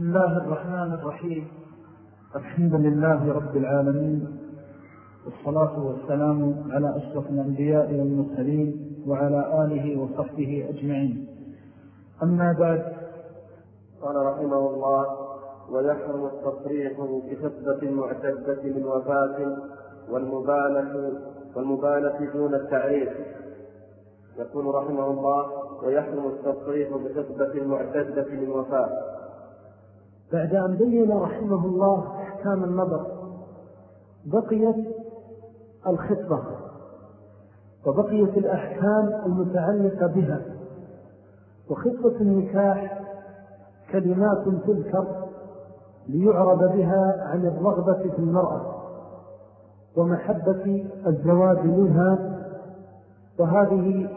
بسم الله الرحمن الرحيم. الحمد لله رب العالمين والصلاة والسلام على أشرف الأنبياء والمرسلين وعلى آله وصحبه أجمعين. أما بعد قال رحمه الله ويحرم التصريح بخطبة المعتدة من وفاة والمبالغة دون التعريف. يقول رحمه الله ويحرم التصريح بخطبة المعتدة من وفاة بعد أن بين رحمه الله أحكام النظر بقيت الخطبة وبقيت الأحكام المتعلقة بها وخطبة النكاح كلمات تذكر ليعرض بها عن الرغبة في المرأة ومحبة الزواج منها وهذه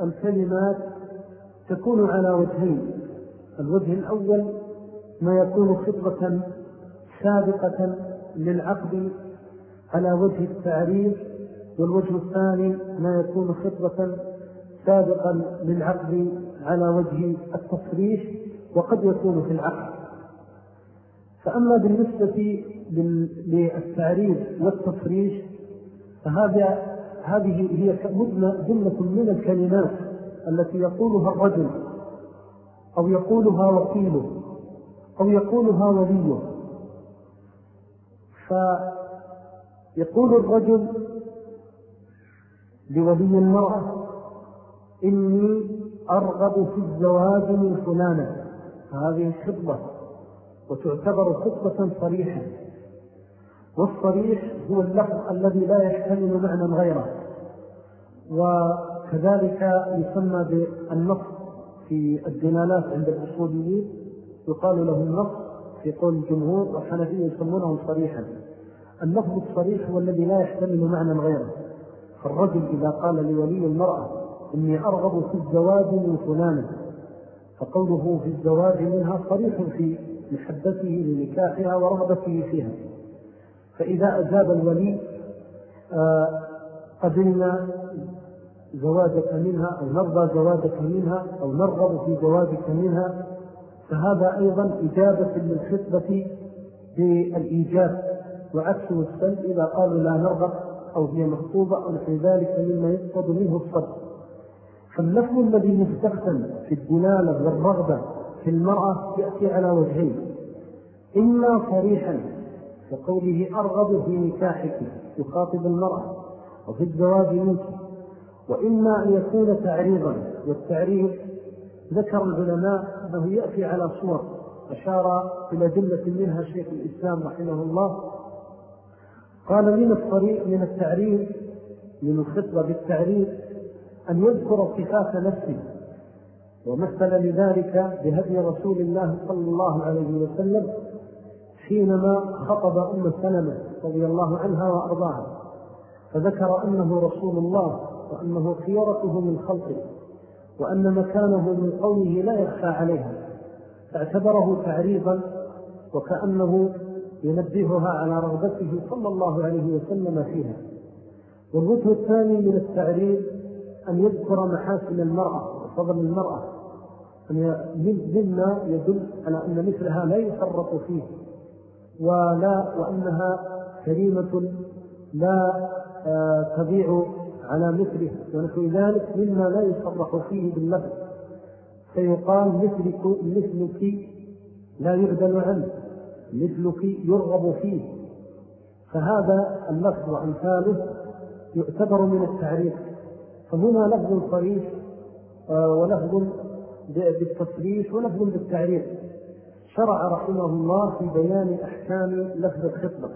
الكلمات تكون على وجهين الوجه الأول ما يكون خطبة سابقة للعقد على وجه التعريف والوجه الثاني ما يكون خطبة سابقا للعقد على وجه التصريح وقد يكون في العقد. فأما بالنسبة للتعريف والتصريح فهذا هذه هي جملة من الكلمات التي يقولها الرجل أو يقولها وكيله. أو يقولها وليه. فيقول الرجل لولي المرأة إني أرغب في الزواج من فلانة. هذه خطبة وتعتبر خطبة صريحة. والصريح هو اللفظ الذي لا يحتمل معنى غيره. وكذلك يسمى بالنص في الدلالات عند الأصوليين. يقال له النص في قول الجمهور والحنفية يسمونه صريحا. اللفظ الصريح هو الذي لا يحتمل معنى غيره. فالرجل إذا قال لولي المرأة إني أرغب في الزواج من فلانة فقوله في الزواج منها صريح في محبته لنكاحها ورغبته فيها. فإذا أجاب الولي آه، قبلنا زواجك منها أو نرضى زواجك منها أو نرغب في زواجك منها فهذا أيضا إجابة للخطبة بالإيجاب وعكسه السلب إذا قالوا لا نرغب أو هي مخطوبة أو في ذلك مما يقصد منه الصدق فاللفظ الذي يستخدم في الدلالة والرغبة في المرأة يأتي على وجهين. إما صريحا كقوله أرغب في نكاحك يخاطب المرأة وفي الزواج منك وإما أن يكون تعريضا والتعريض ذكر العلماء أنه يأتي على صور أشار إلى جملة منها شيخ الإسلام رحمه الله. قال من الطريق من التعريض من الخطبة بالتعريض أن يذكر صفات نفسه ومثل لذلك بهدي رسول الله صلى الله عليه وسلم حينما خطب أم سلمة رضي الله عنها وأرضاها فذكر أنه رسول الله وأنه خيرته من خلقه. وأن مكانه من قومه لا يخفى عليها فاعتبره تعريضا وكأنه ينبهها على رغبته صلى الله عليه وسلم فيها. والوجه الثاني من التعريض أن يذكر محاسن المرأة وفضل المرأة مما يدل على أن مثلها لا يفرط فيه ولا وأنها كريمة لا آه، تضيع على مثله ونحو ذلك مما لا يصرح فيه باللفظ. فيقال مثلك, مثلك لا يغدل عنه مثلك يرغب فيه. فهذا اللفظ وأمثاله يعتبر من التعريف. فهنا لفظ صريح آه، ولفظ بالتصريح ولفظ بالتعريف. شرع رحمه الله في بيان أحكام لفظ الخطبة.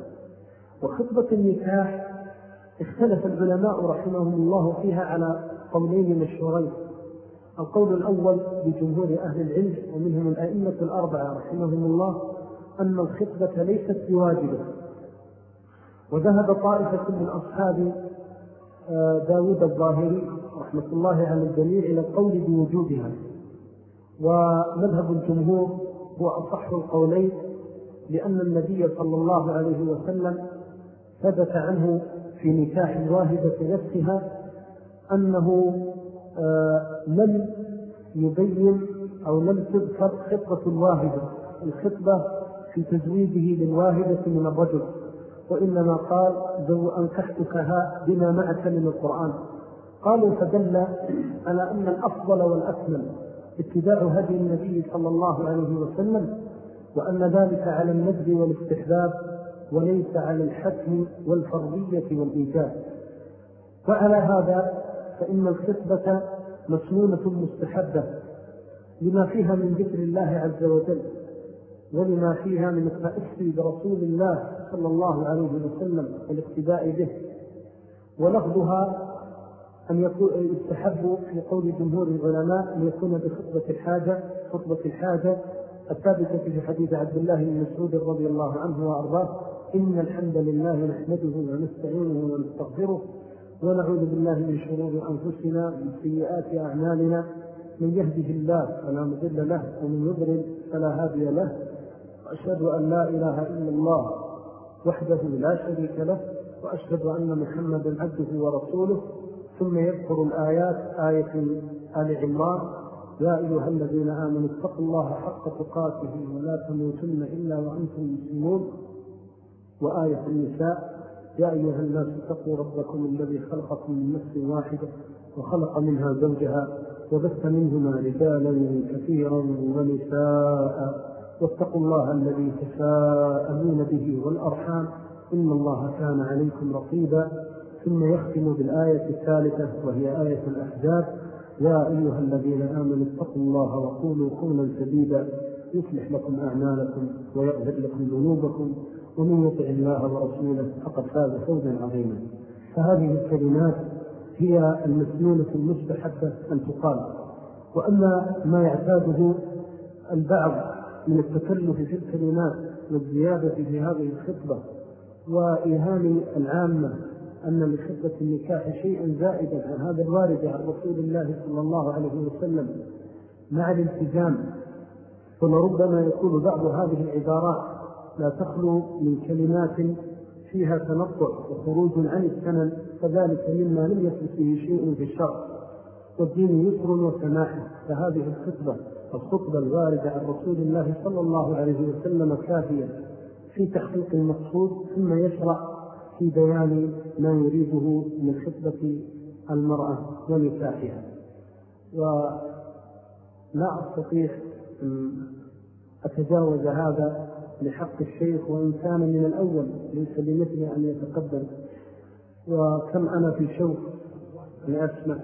وخطبة النكاح اختلف العلماء رحمهم الله فيها على قولين مشهورين. القول الأول بجمهور أهل العلم ومنهم الأئمة الأربعة رحمهم الله أن الخطبة ليست بواجبة. وذهب طائفة من أصحاب آه، داود الظاهري رحمة الله على الجميع إلى القول بوجودها ومذهب الجمهور هو أصح القولين لأن النبي صلى الله عليه وسلم ثبت عنه في نكاح الواهبة نفسها أنه آه، لم يبين أو لم تذكر خطة الواهبة الخطبة في تزويجه للواهدة من الرجل. وإنما قال ذو أنكحتكها بما معك من القرآن. قالوا فدل على أن الأفضل والأكمل اتباع هدي النبي صلى الله عليه وسلم وأن ذلك على النجد والاستحباب وليس على الحكم والفرضية والإيجاب. وعلى هذا فإن الخطبة مسنونة مستحبة لما فيها من ذكر الله عز وجل ولما فيها من التأسي برسول الله صلى الله عليه وسلم والاقتداء به. ولفظها أن يستحب في قول جمهور العلماء أن يكون بخطبة الحاجة خطبة الحاجة الثابتة في حديث عبد الله بن مسعود رضي الله عنه وأرضاه. إن الحمد لله نحمده ونستعينه ونستغفره ونعوذ بالله من شرور أنفسنا من سيئات أعمالنا. من يهده الله فلا مضل له ومن يضرل فلا هادي له. وأشهد أن لا إله إلا الله وحده لا شريك له. وأشهد أن محمدا عبده ورسوله. ثم يذكر الآيات آية آل عمران. يا أيها الذين آمنوا اتقوا الله حق تقاته ولا تموتن إلا وأنتم مسلمون. وآية النساء يا أيها الناس اتقوا ربكم الذي خلقكم من نفس واحدة وخلق منها زوجها وبث منهما رجالا كثيرا ونساء. واتقوا الله الذي تساءلون به والأرحام. إن الله كان عليكم رقيبا. ثم يختم بالآية الثالثة وهي آية الأحزاب يا أيها الذين آمنوا اتقوا الله وقولوا قولا سديدا يصلح لكم أعمالكم ويغفر لكم ذنوبكم. ومن يطع الله ورسوله فقد فاز فوزا عظيما. فهذه الكلمات هي المسنونة المستحبة أن تقال. وأما ما يعتاده البعض من التكلف في الكلمات والزيادة في هذه الخطبة وإيهام العامة أن لخطبة النكاح شيئا زائدا عن هذا الوارد عن رسول الله صلى الله عليه وسلم مع الالتزام. فلربما يكون بعض هذه العبارات لا تخلو من كلمات فيها تنطع وخروج عن السنن فذلك مما لم يكن فيه شيء في الشرع. والدين يسر وسماح. فهذه الخطبة الخطبة الواردة عن رسول الله صلى الله عليه وسلم كافية في تحقيق المقصود ثم يشرع في بيان ما يريده من خطبة المرأة ونكاحها ولا أستطيع أن أتجاوز هذا لحق الشيخ وإن كان من الأول ليس لمثل أن يتقدم وكم أنا في شوق لأسمع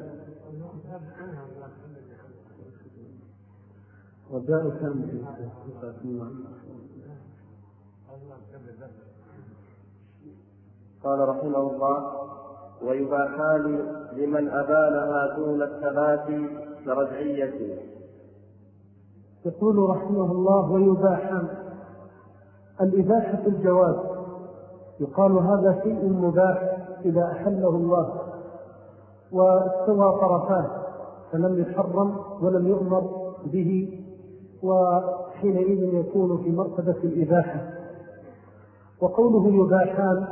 رجاء كامل قال رحمه الله ويباحان لمن أبانها دون الثبات كرجعية يقول رحمه الله ويباحان. الإباحة الجواز يقال هذا شيء مباح إذا أحله الله واستوى طرفاه فلم يحرم ولم يؤمر به وحينئذ يكون في مرتبة الإباحة. وقوله يباحان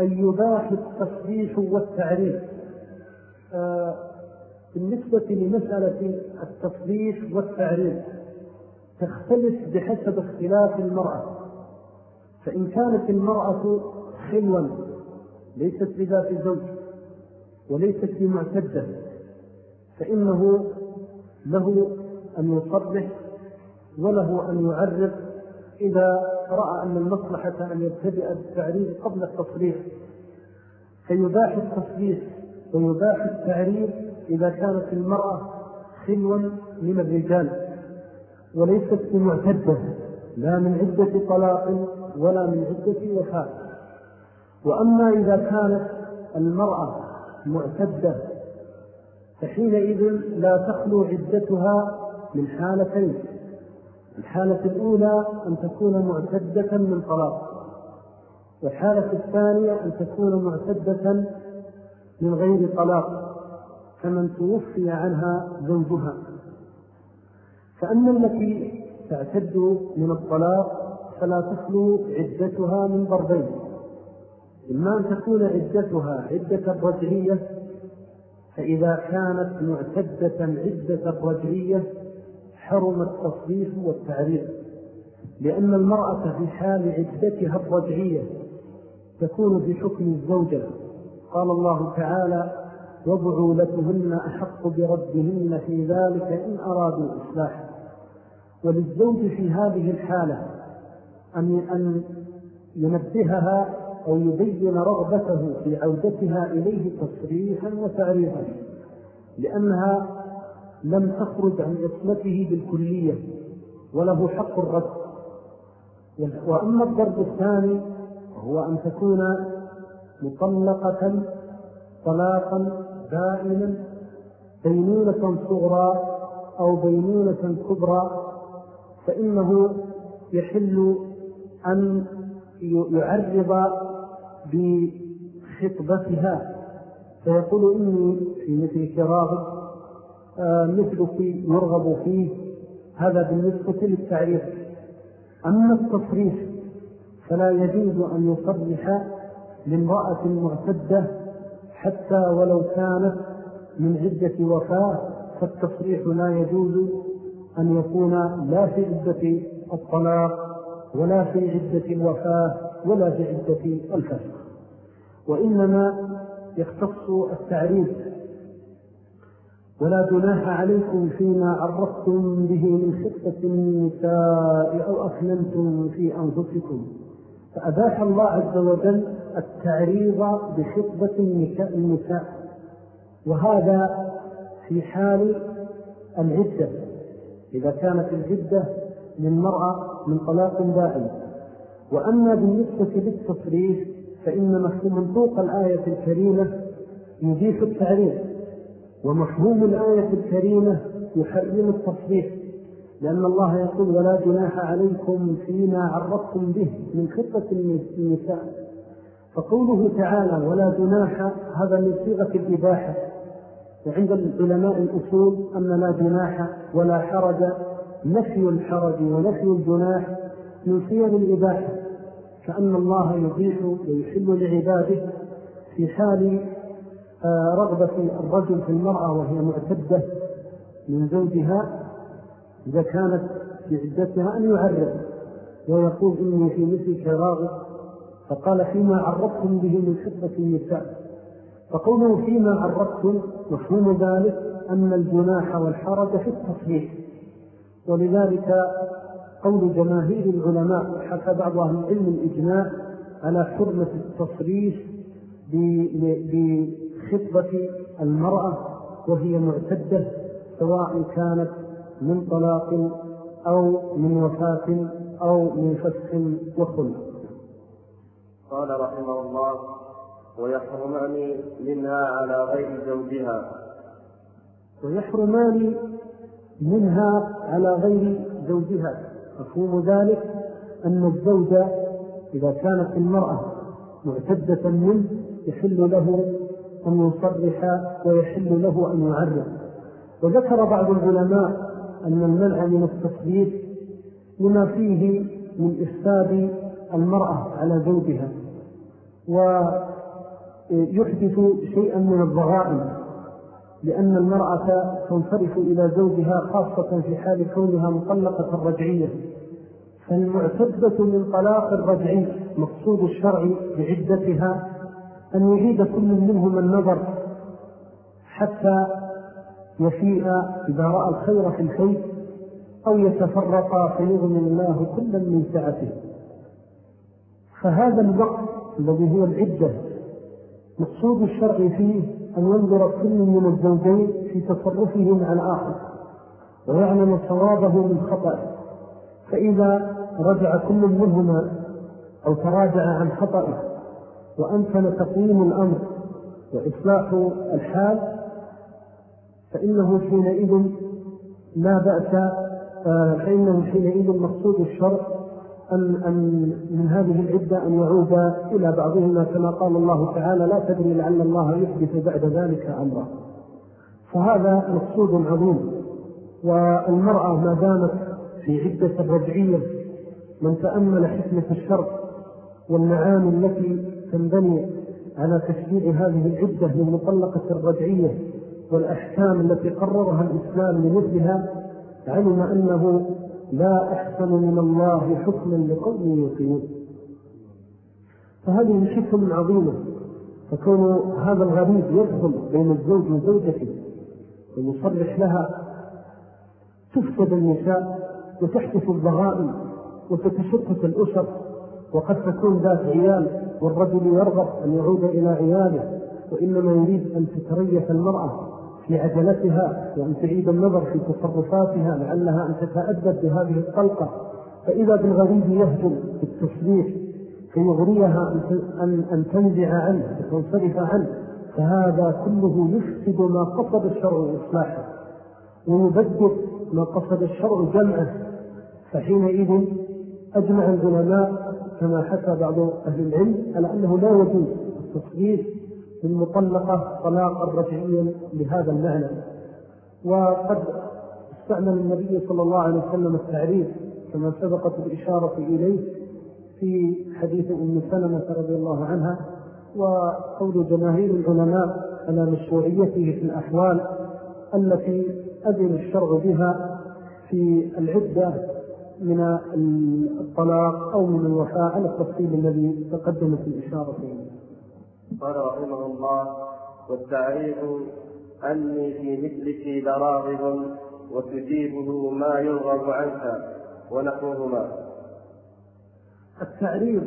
أن يباح التصريح والتعريف. آه بالنسبة لمسألة التصريح والتعريف تختلف بحسب اختلاف المرأة. فإن كانت المرأة خلوا ليست بذات زوج وليست بمعتدة فإنه له أن يصرح وله أن يعرف إذا رأى أن المصلحة أن يبتدئ بالتعريف قبل التصريح. فيباح التصريح ويباح التعريف إذا كانت المرأة خلوا من الرجال وليست بمعتدة لا من عدة طلاق ولا من عدة وفاة وأما إذا كانت المرأة معتدة فحينئذ لا تخلو عدتها من حالتين. الحالة الأولى أن تكون معتدة من طلاق والحالة الثانية أن تكون معتدة من غير طلاق كمن توفي عنها زوجها. فأما التي تعتد من الطلاق فلا تخلو عدتها من ضربين. إما أن تكون عدتها عدة رجعية فإذا كانت معتدة عدة رجعية حرم التصريف والتعريف لأن المرأة في حال عدتها الرجعية تكون في حكم الزوجة قال الله تعالى وبعولتهن أحق بردهن في ذلك إن أرادوا إصلاح وللزوج في هذه الحالة أن ينبهها أو يبين رغبته في عودتها إليه تصريحا وتعريفا لأنها لم تخرج عن عصمته بالكلية وله حق الرد. وأما الضرب الثاني هو أن تكون مطلقة طلاقا دائما بينونة صغرى أو بينونة كبرى فإنه يحل أن يعرض بخطبتها. فيقول إني في مثلك راغب آه، مثلك يرغب فيه. هذا بالنسبة للتعريف أما التصريح فلا يجوز أن يصرح لامرأة معتدة حتى ولو كانت من عدة وفاة. فالتصريح لا يجوز أن يكون لا في عدة الطلاق. ولا في عدة الوفاة ولا في عدة الفسق. وإنما يختص التعريف. ولا جناح عليكم فيما عرفتم به من خطة النساء أو أكلمتم في أنفسكم. فأباح الله عز وجل التعريض بخطبة النساء. وهذا في حال العدة. إذا كانت العدة للمرأة من طلاق دائم. وأما بالنسبة للتصريح فإن منطوق الآية الكريمة يضيف التعريف ومفهوم الآية الكريمة يحرم التصريح لأن الله يقول ولا جناح عليكم فيما عرفتم به من خطة النساء فقوله تعالى ولا جناح هذا من صيغة الإباحة. وعند العلماء الأصول أن لا جناح ولا حرج نفي الحرج ونفي الجناح من صيغ الإباحة كأن الله يضيح ويحل لعباده في حال آه، رغبة الرجل في المرأة وهي معتدة من زوجها إذا كانت في عدتها أن يعرض ويقول إني في مثلك راغب فقال فيما عرضتم به من خطبة النساء. فقوله فيما عرضتم مفهوم ذلك أن الجناح والحرج في التصريح ولذلك قول جماهير العلماء حتى بعض أهل العلم الإجماع على حرمة التصريح بخطبة المرأة وهي معتدة سواء كانت من طلاق أو من وفاة أو من فسخ وخلق قال رحمه الله ويحرمان منها على غير زوجها. ويحرمان منها على غير زوجها. مفهوم ذلك أن الزوجة إذا كانت المرأة معتدة منه يحل له أن يصرح ويحل له أن يعرف. وذكر بعض العلماء أن المنع من التصريح لما فيه من إفساد المرأة على زوجها ويحدث شيئا من الضغائن. لأن المرأة تنصرف إلى زوجها خاصة في حال كونها مطلقة رجعية. فالمعتدة من طلاق الرجعي مقصود الشرع بعدتها أن يعيد كل منهم النظر حتى يفيء إذا رأى الخير في الخير أو يتفرق فيغني الله كلا من سعته. فهذا الوقت الذي هو العدة مقصود الشرع فيه أن ينظر كل من الزوجين في تصرفه مع الآخر ويعلم صوابه من خطأ. فإذا رجع كل منهما أو تراجع عن خطأه وأمكن تقييم الأمر وإصلاح الحال فإنه حينئذ لا بأس آه، فإنه حينئذ مقصود الشرع أن, أن من هذه العدة أن يعود إلى بعضهما كما قال الله تعالى لا تدري لعل الله يحدث بعد ذلك أمرا. فهذا مقصود عظيم. والمرأة ما دامت في عدة الرجعية من تأمل حكمة الشرع والمعاني التي تنبني على تشجيع هذه العدة للمطلقة الرجعية والأحكام التي قررها الإسلام لمثلها علم أنه لا أحسن من الله حكما لقوم يقيمون فهذه شكل عظيمة. فكون هذا الغريب يدخل بين الزوج وزوجته ويصرح لها. تفسد النساء وتحدث الضغائن وتتشتت الأسر وقد تكون ذات عيال والرجل يرغب أن يعود إلى عياله وإنما يريد أن تتريث المرأة. في عجلتها وأن تعيد النظر في تصرفاتها لعلها أن تتأدب بهذه الطلقة. فإذا بالغريب يهجم بالتصريح فيغريها أن, أن تنزع عنه وتنصرف عنه. فهذا كله يفسد ما قصد الشرع إصلاحه ويبدد ما قصد الشرع جمعه. فحينئذ أجمع العلماء كما حكى بعض أهل العلم على أنه لا يجوز التصريح بالمطلقة طلاقا رجعيا لهذا المعنى. وقد استعمل النبي صلى الله عليه وسلم التعريف كما سبقت الإشارة إليه في حديث أم سلمة رضي الله عنها وقول جماهير العلماء على مشروعيته في الأحوال التي أذن الشرع بها في العدة من الطلاق أو من الوفاء على التفصيل الذي تقدمت الإشارة إليه. قال رحمه الله والتعريف أني في مثلك لراغب وتجيبه ما يرغب عنك ونحوهما. التعريف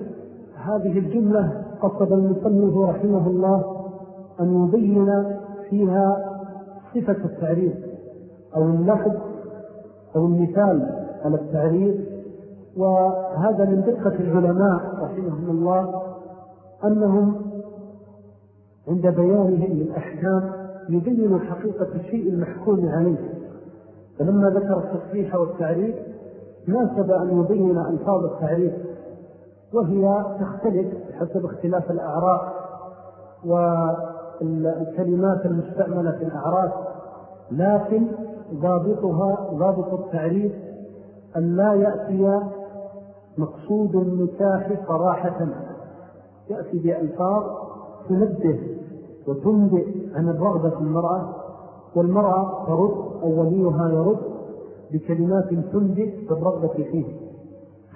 هذه الجملة قصد المصنف رحمه الله أن يبين فيها صفة التعريف أو اللفظ أو المثال على التعريف وهذا من دقة العلماء رحمهم الله أنهم عند بيانهم للأحكام يبين حقيقة الشيء المحكوم عليه. فلما ذكر التصحيح والتعريف ناسب أن يبين ألفاظ التعريف وهي تختلف حسب اختلاف الأعراف والكلمات المستعملة في الأعراف لكن ضابطها ضابط التعريف أن لا يأتي مقصود النكاح صراحة. يأتي بألفاظ تنبه وتنبئ عن الرغبة في المرأة والمرأة ترد أو وليها يرد بكلمات تنبئ بالرغبة فيه.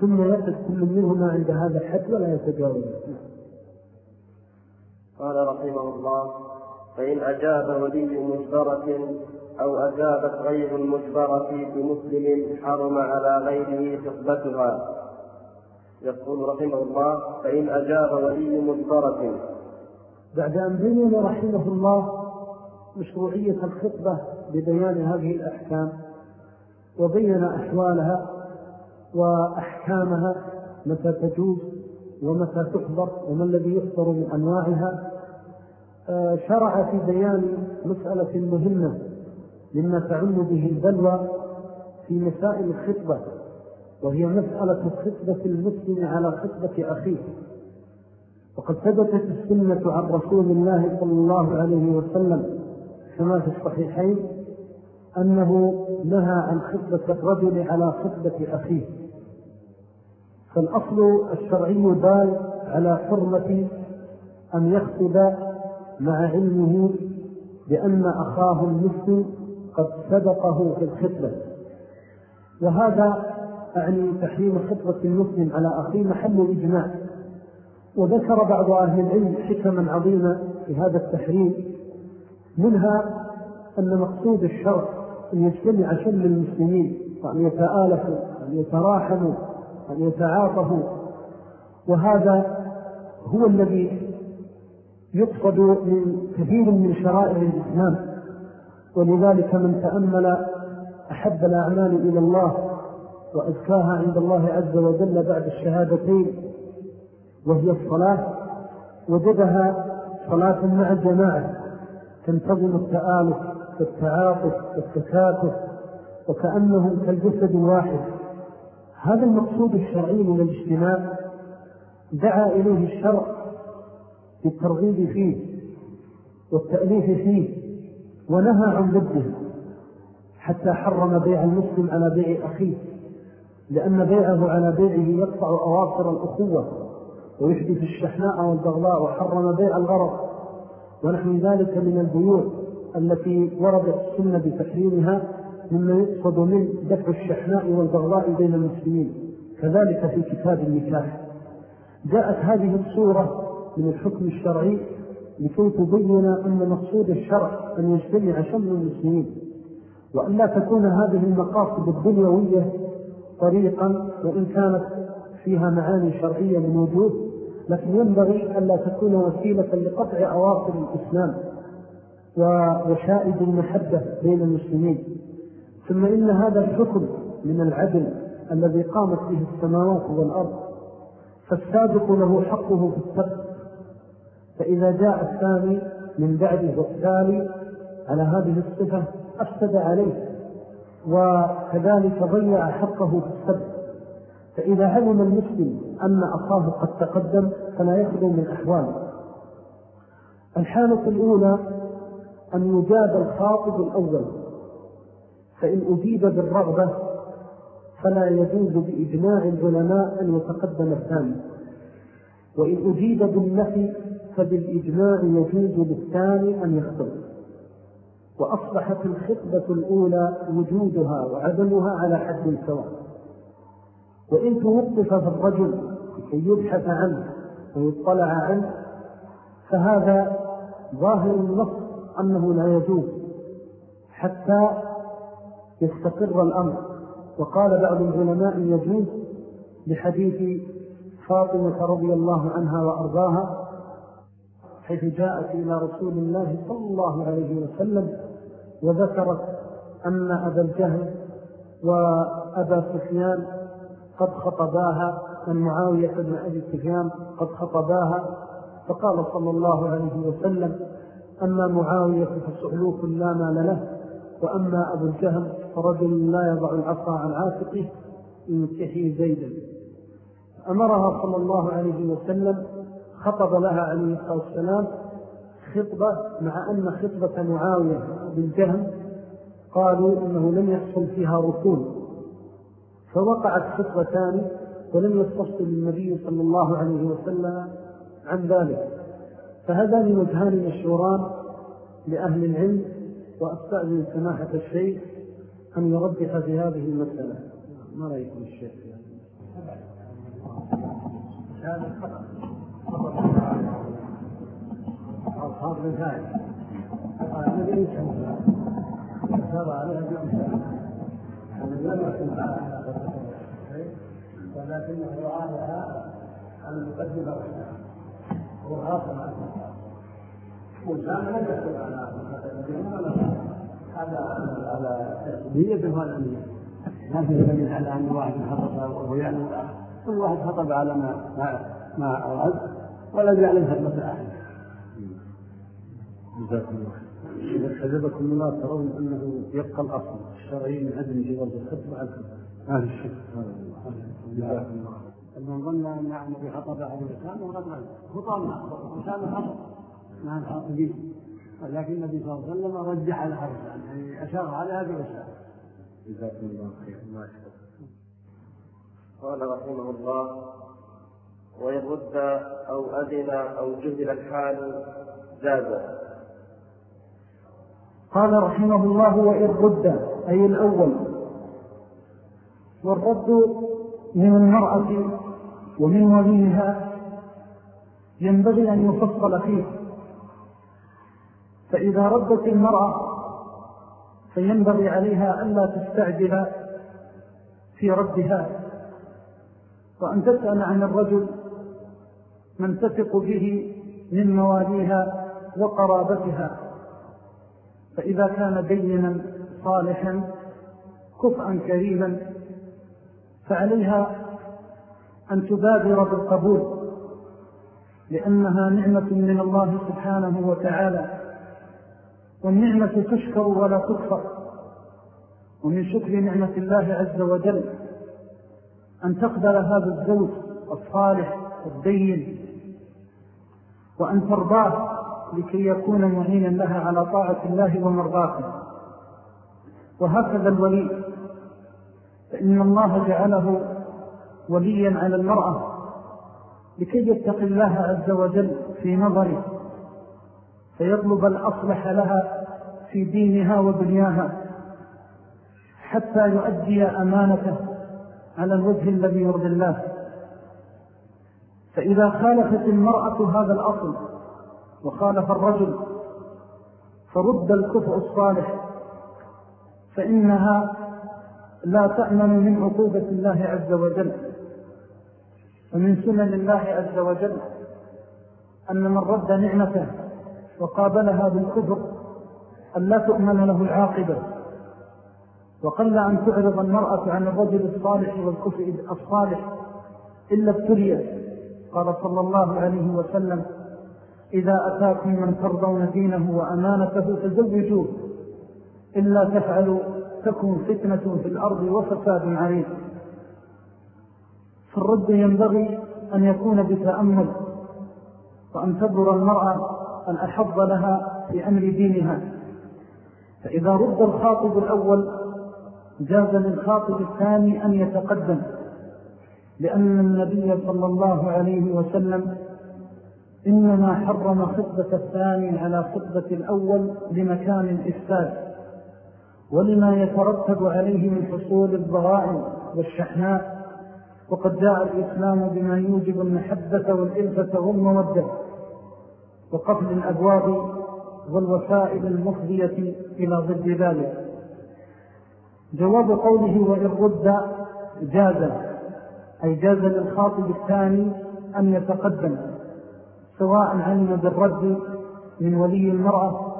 ثم يقف كل منهما عند هذا الحد ولا يتجاوز. قال رحمه الله فإن أجاب ولي مجبرة أو أجابت غير المجبرة بمسلم حرم على غيره خطبتها. يقول رحمه الله فإن أجاب ولي مجبرة بعد أن بين رحمه الله مشروعية الخطبة ببيان هذه الأحكام وبين أحوالها وأحكامها متى تجوز ومتى تحضر وما الذي يحضر من أنواعها آه، شرع في بيان مسألة مهمة مما تعم به البلوى في مسائل الخطبة وهي مسألة خطبة المسلم على خطبة أخيه. وقد ثبتت السنة عن رسول الله صلى الله عليه وسلم كما في الصحيحين أنه نهى عن خطبة الرجل على خطبة أخيه. فالأصل الشرعي بال على حرمة أن يخطب مع علمه بأن أخاه المسلم قد سبقه في الخطبة. وهذا أعني تحريم خطبة المسلم على أخيه محل إجماع. وذكر بعض أهل العلم حكما عظيمة في هذا التحريم منها أن مقصود الشرع أن يجتمع شل المسلمين وأن يتآلفوا وأن يتراحموا وأن يتعاطفوا. وهذا هو الذي يقصد من كثير من شرائع الإسلام. ولذلك من تأمل أحب الأعمال إلى الله وأزكاها عند الله عز وجل بعد الشهادتين وهي الصلاة وجدها صلاة مع الجماعة. تنتظم التآلف والتعاطف والتكاتف وكأنهم كالجسد الواحد. هذا المقصود الشرعي من الاجتماع. دعا إليه الشرع بالترغيب فيه والتأليف فيه ونهى عن ضده حتى حرم بيع المسلم على بيع أخيه لأن بيعه على بيعه يقطع أواصر الأخوة. ويحدث الشحناء والبغضاء وحرم بيع الغرض. ونحن ذلك من البيوع التي وردت السنة بتحريمها مما يقصد من دفع الشحناء والبغضاء بين المسلمين كذلك في كتاب النكاح. جاءت هذه الصورة من الحكم الشرعي لكي تبين أن مقصود الشرع أن يجتمع شمل المسلمين وأن لا تكون هذه المقاصد الدنيوية طريقا وإن كانت فيها معاني شرعية من وجوه لكن ينبغي أن لا تكون وسيلة لقطع أواصر الإسلام وشائد المحبة بين المسلمين. ثم إن هذا الحكم من العدل الذي قامت به السماوات والأرض فالسابق له حقه في السبت فإذا جاء الثاني من بعده والتالي على هذه الصفة أفسد عليه وكذلك ضيع حقه في السبت. فإذا علم المسلم أن أخاه قد تقدم فلا يخلو من أحواله الحالة الأولى أن يجاب الخاطب الأول. فإن أجيب بالرغبة فلا يجوز بإجماع العلماء أن يتقدم الثاني. وإن أجيب بالنفي فبالإجماع يجوز للثاني أن يخطب. وأصبحت الخطبة الأولى وجودها وعدمها على حد سواء. وإن توقف في الرجل لكي يبحث عنه ويطلع عنه فهذا ظاهر النص أنه لا يجوز حتى يستقر الأمر. وقال بعض العلماء يجوز لحديث فاطمة رضي الله عنها وأرضاها حيث جاءت إلى رسول الله صلى الله عليه وسلم وذكرت أن أبا الجهل وأبا سفيان قد خطباها من معاوية بن أبي سفيان قد خطباها فقال صلى الله عليه وسلم أما معاوية فسعلوك لا مال له وأما أبو الجهل فرجل لا يضع العصا عن عاتقه ينتحي زيدا. أمرها صلى الله عليه وسلم خطب لها عليه الصلاة والسلام خطبة مع أن خطبة معاوية بالجهل قالوا إنه لم يحصل فيها ركون. فوقعت خطبتان ولم يستفصل النبي صلى الله عليه وسلم عن ذلك. فهذان وجهان مشهوران لأهل العلم وأستأذن سماحة الشيخ أن يربح في هذه المسألة. ما رأيكم الشيخ؟ هذا خطأ. أصحاب الفائدة قال النبي يسأل أشار عليها بأمثال الذي لم على ولكنه رعاها أن يقدم هو خاصة مع وكان لم يحكم على هذا على نية ما في دليل على أن واحد خطب وهو يعلم كل واحد خطب على ما ما ما أراد. ولم يعلم خطبة أحد جزاكم الله إذا حجبكم الله ترون أنه يبقى الأصل الشرعي من عدم جواز الخطبة على هذا الشيء. جزاكم الله. من ظن أن النبي خطب على الإسلام وقد غلط. خطبنا وكان خطأ مع الخاطبين. ولكن النبي صلى الله عليه وسلم رجح على هذا يعني أشار عليها بالإسلام جزاكم الله خير. ما قال رحمه الله وإن رد أو أذن أو جهل الحال جاز قال رحمه الله وإن رد أي الأول. والرد من المرأة ومن وليها ينبغي أن يفصل فيه. فإذا ردت المرأة فينبغي عليها ألا تستعجل في ردها. وأن تسأل عن الرجل من تثق به من مواليها وقرابتها. فإذا كان دينا صالحا كفءا كريما فعليها أن تبادر بالقبول لأنها نعمة من الله سبحانه وتعالى. والنعمة تشكر ولا تكفر. ومن شكر نعمة الله عز وجل أن تقبل هذا الزوج الصالح الدين وأن ترضاه لكي يكون معينا لها على طاعة الله ومرضاته. وهكذا الولي. فإن الله جعله وليا على المرأة لكي يتقي الله عز وجل في نظره فيطلب الأصلح لها في دينها ودنياها حتى يؤدي أمانته على الوجه الذي يرضي الله. فإذا خالفت المرأة هذا الأصل وخالف الرجل فرد الكفء الصالح فإنها لا تأمن من عقوبة الله عز وجل. ومن سنن الله عز وجل أن من رد نعمته وقابلها بالكفر أن لا تؤمن له العاقبة. وقل أن تعرض المرأة عن الرجل الصالح والكفء الصالح إلا ابتليت قال صلى الله عليه وسلم. إذا أتاكم من ترضون دينه وأمانته فزوجوه. إلا تفعلوا تكون فتنة في الأرض وفساد عليه. فالرد ينبغي أن يكون بتأمل وأن تبر المرأة أحض لها في أمر دينها. فإذا رد الخاطب الأول جاز للخاطب الثاني أن يتقدم لأن النبي صلى الله عليه وسلم إنما حرم خطبة الثاني على خطبة الأول لمكان الإفساد ولما يترتب عليه من حصول الضغائن والشحناء وقد جاء الإسلام بما يوجب المحبة والإلفة والمودة وقفل الأبواب والوسائل المفضية إلى ضد ذلك. جواب قوله وإن رد جاز أي جاز للخاطب الثاني أن يتقدم. سواء علم بالرد من ولي المرأة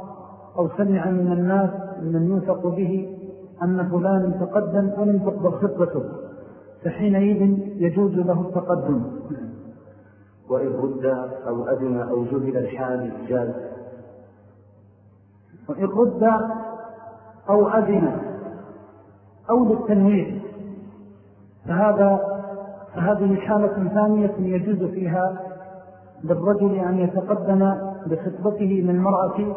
أو سمع من الناس من يوثق به أن فلان تقدم ولم تقبل خطبته فحينئذ يجوز له التقدم. وإن رد أو أذن أو جهل الحال جاز. وإن رد أو أذن أو للتنوير فهذا فهذه حالة ثانية يجوز فيها للرجل أن يتقدم بخطبته للمرأة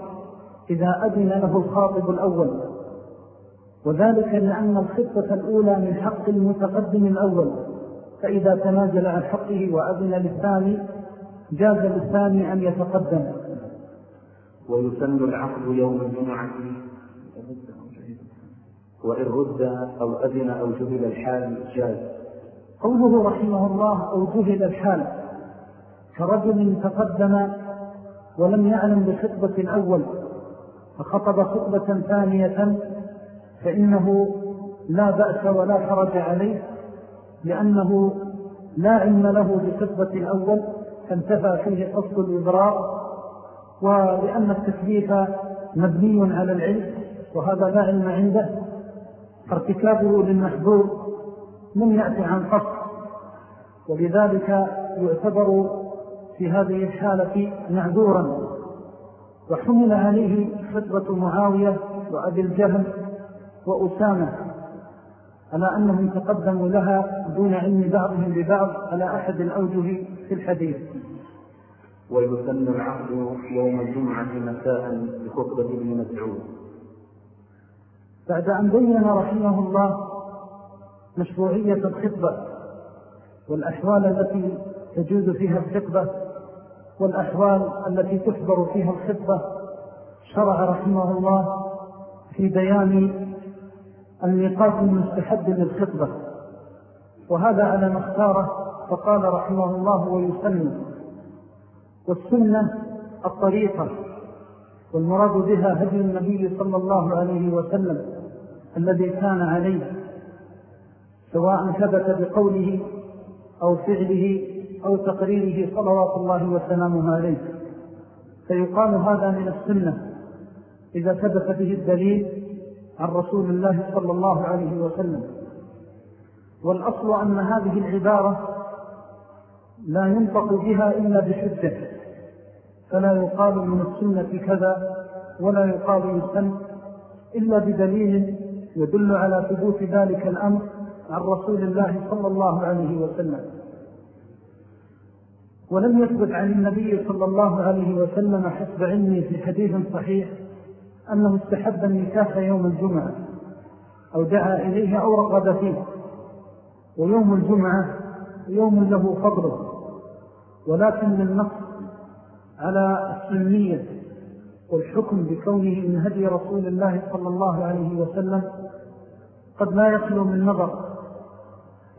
إذا أذن له الخاطب الأول. وذلك لأن الخطة الأولى من حق المتقدم الأول. فإذا تنازل عن حقه وأذن للثاني جاز للثاني أن يتقدم. ويسن العقد يوم الجمعة. وإن رد أو أذن أو جهل الحال جاز. قوله رحمه الله أو جهل الحال. كرجل تقدم ولم يعلم بخطبة الأول فخطب خطبة ثانية فإنه لا بأس ولا حرج عليه لأنه لا علم له بخطبة الأول فانتفى فيه قصد الإضرار ولأن التكليف مبني على العلم وهذا لا علم عنده فارتكابه للمحبور لم يأتي عن قصد ولذلك يعتبر في هذه الحالة معذورا. وحمل عليه خطبة معاوية وأبي الجهل وأسامة على أنهم تقدموا لها دون علم بعضهم ببعض على أحد الأوجه في الحديث. ويسن العقد يوم الجمعة مساء بخطبة ابن مسعود. بعد أن بين رحمه الله مشروعية الخطبة والأحوال التي تجوز فيها الخطبة والأحوال التي تحضر فيها الخطبة شرع رحمه الله في بيان النقاط المستحد للخطبة. وهذا على ما اختاره فقال رحمه الله ويسن والسنة الطريقة والمراد بها هدي النبي صلى الله عليه وسلم الذي كان عليه سواء ثبت بقوله أو فعله أو تقريره صلوات الله وسلامه عليه. فيقال هذا من السنة إذا ثبت به الدليل عن رسول الله صلى الله عليه وسلم. والأصل أن هذه العبارة لا ينطق بها إلا بحجة فلا يقال من السنة كذا ولا يقال يسن إلا بدليل يدل على ثبوت ذلك الأمر عن رسول الله صلى الله عليه وسلم. ولم يثبت عن النبي صلى الله عليه وسلم حسب علمي في حديث صحيح أنه استحب النكاح يوم الجمعة أو دعا إليه أو رغب فيه. ويوم الجمعة يوم له فضله. ولكن النص على السنية والحكم بكونه من هدي رسول الله صلى الله عليه وسلم قد لا يخلو من نظر.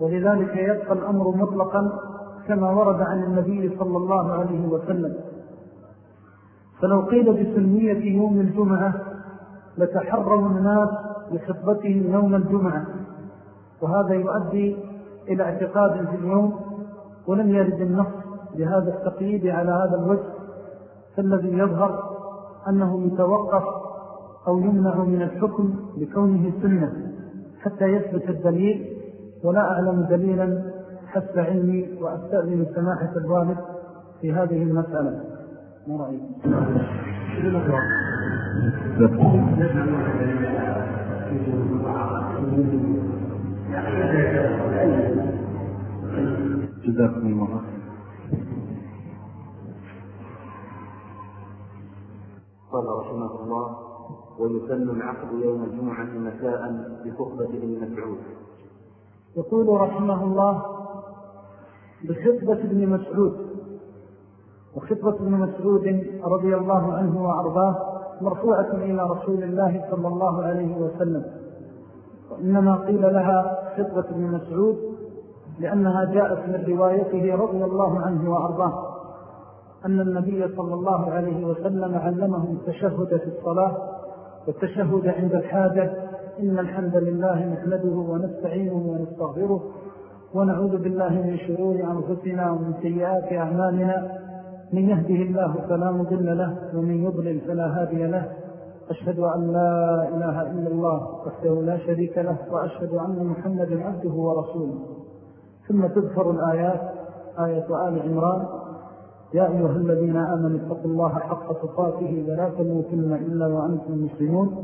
ولذلك يبقى الأمر مطلقا كما ورد عن النبي صلى الله عليه وسلم. فلو قيل بسلمية يوم الجمعة لتحروا الناس بخطبتهم يوم الجمعة. وهذا يؤدي إلى اعتقاد في اليوم ولم يرد النص بهذا التقييد على هذا الوجه. فالذي يظهر أنه يتوقف أو يمنع من الحكم لكونه سنة حتى يثبت الدليل. ولا أعلم دليلا حتى علمي وأستأذن سماحة الوالد في هذه المسألة. ما رأيك؟ جزاكم الله قال رحمه الله ويسن العقد يوم الجمعة مساء بخطبة ابن مسعود يقول رحمه الله بخطبة ابن مسعود. وخطبة ابن مسعود رضي الله عنه وأرضاه مرفوعة إلى رسول الله صلى الله عليه وسلم. وإنما قيل لها خطبة ابن مسعود لأنها جاءت من روايته رضي الله عنه وأرضاه. أن النبي صلى الله عليه وسلم علمهم التشهد في الصلاة والتشهد عند الحاجة. إن الحمد لله نحمده ونستعينه ونستغفره ونعوذ بالله من شرور أنفسنا ومن سيئات أعمالنا. من يهده الله فلا مضل له ومن يضلل فلا هادي له. أشهد أن لا إله إلا الله وحده لا شريك له وأشهد أن محمد عبده ورسوله. ثم تذكر الآيات آية آل عمران. يا أيها الذين آمنوا اتقوا الله حق تقاته ولا تموتن إلا وأنتم مسلمون.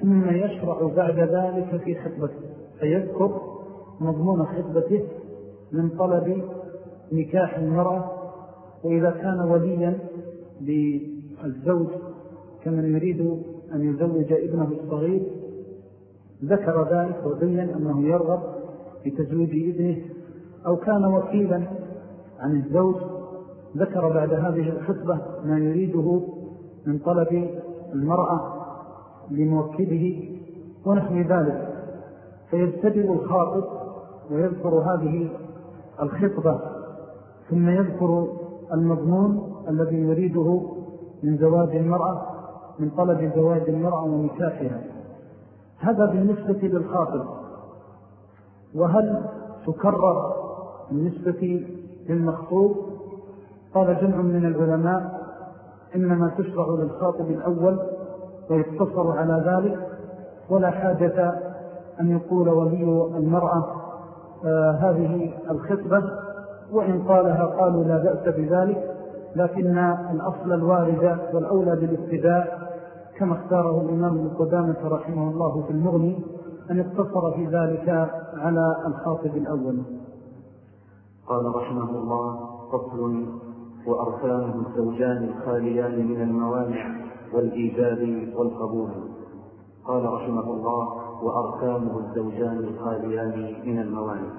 ثم يشرع بعد ذلك في خطبته فيذكر مضمون خطبته من طلب نكاح المرأة وإذا كان وليا للزوج كمن يريد أن يزوج ابنه الصغير ذكر ذلك وبين أنه يرغب في تزويج ابنه أو كان وكيلا عن الزوج ذكر بعد هذه الخطبة ما يريده من طلب المرأة. لموكله ونحو ذلك فيبتدئ الخاطب ويذكر هذه الخطبة ثم يذكر المضمون الذي يريده من زواج المرأة من طلب زواج المرأة ونكاحها هذا بالنسبة للخاطب. وهل تكرر بالنسبة للمخطوب؟ قال جمع من العلماء إنما تشرع للخاطب الأول ويتصر على ذلك ولا حاجة أن يقول ولي المرأة آه هذه الخطبة وإن قالها قالوا لا بأس بذلك لكن الأصل الواردة والأولى بالابتداء كما اختاره الإمام القدامة رحمه الله في المغني أن يقتصر في ذلك على الخاطب الأول. قال رحمه الله فصل وأركانه الزوجان الخاليان من الموانع. والإيجاب والقبول. قال رحمه الله وأركانه الزوجان الخاليان من الموانع.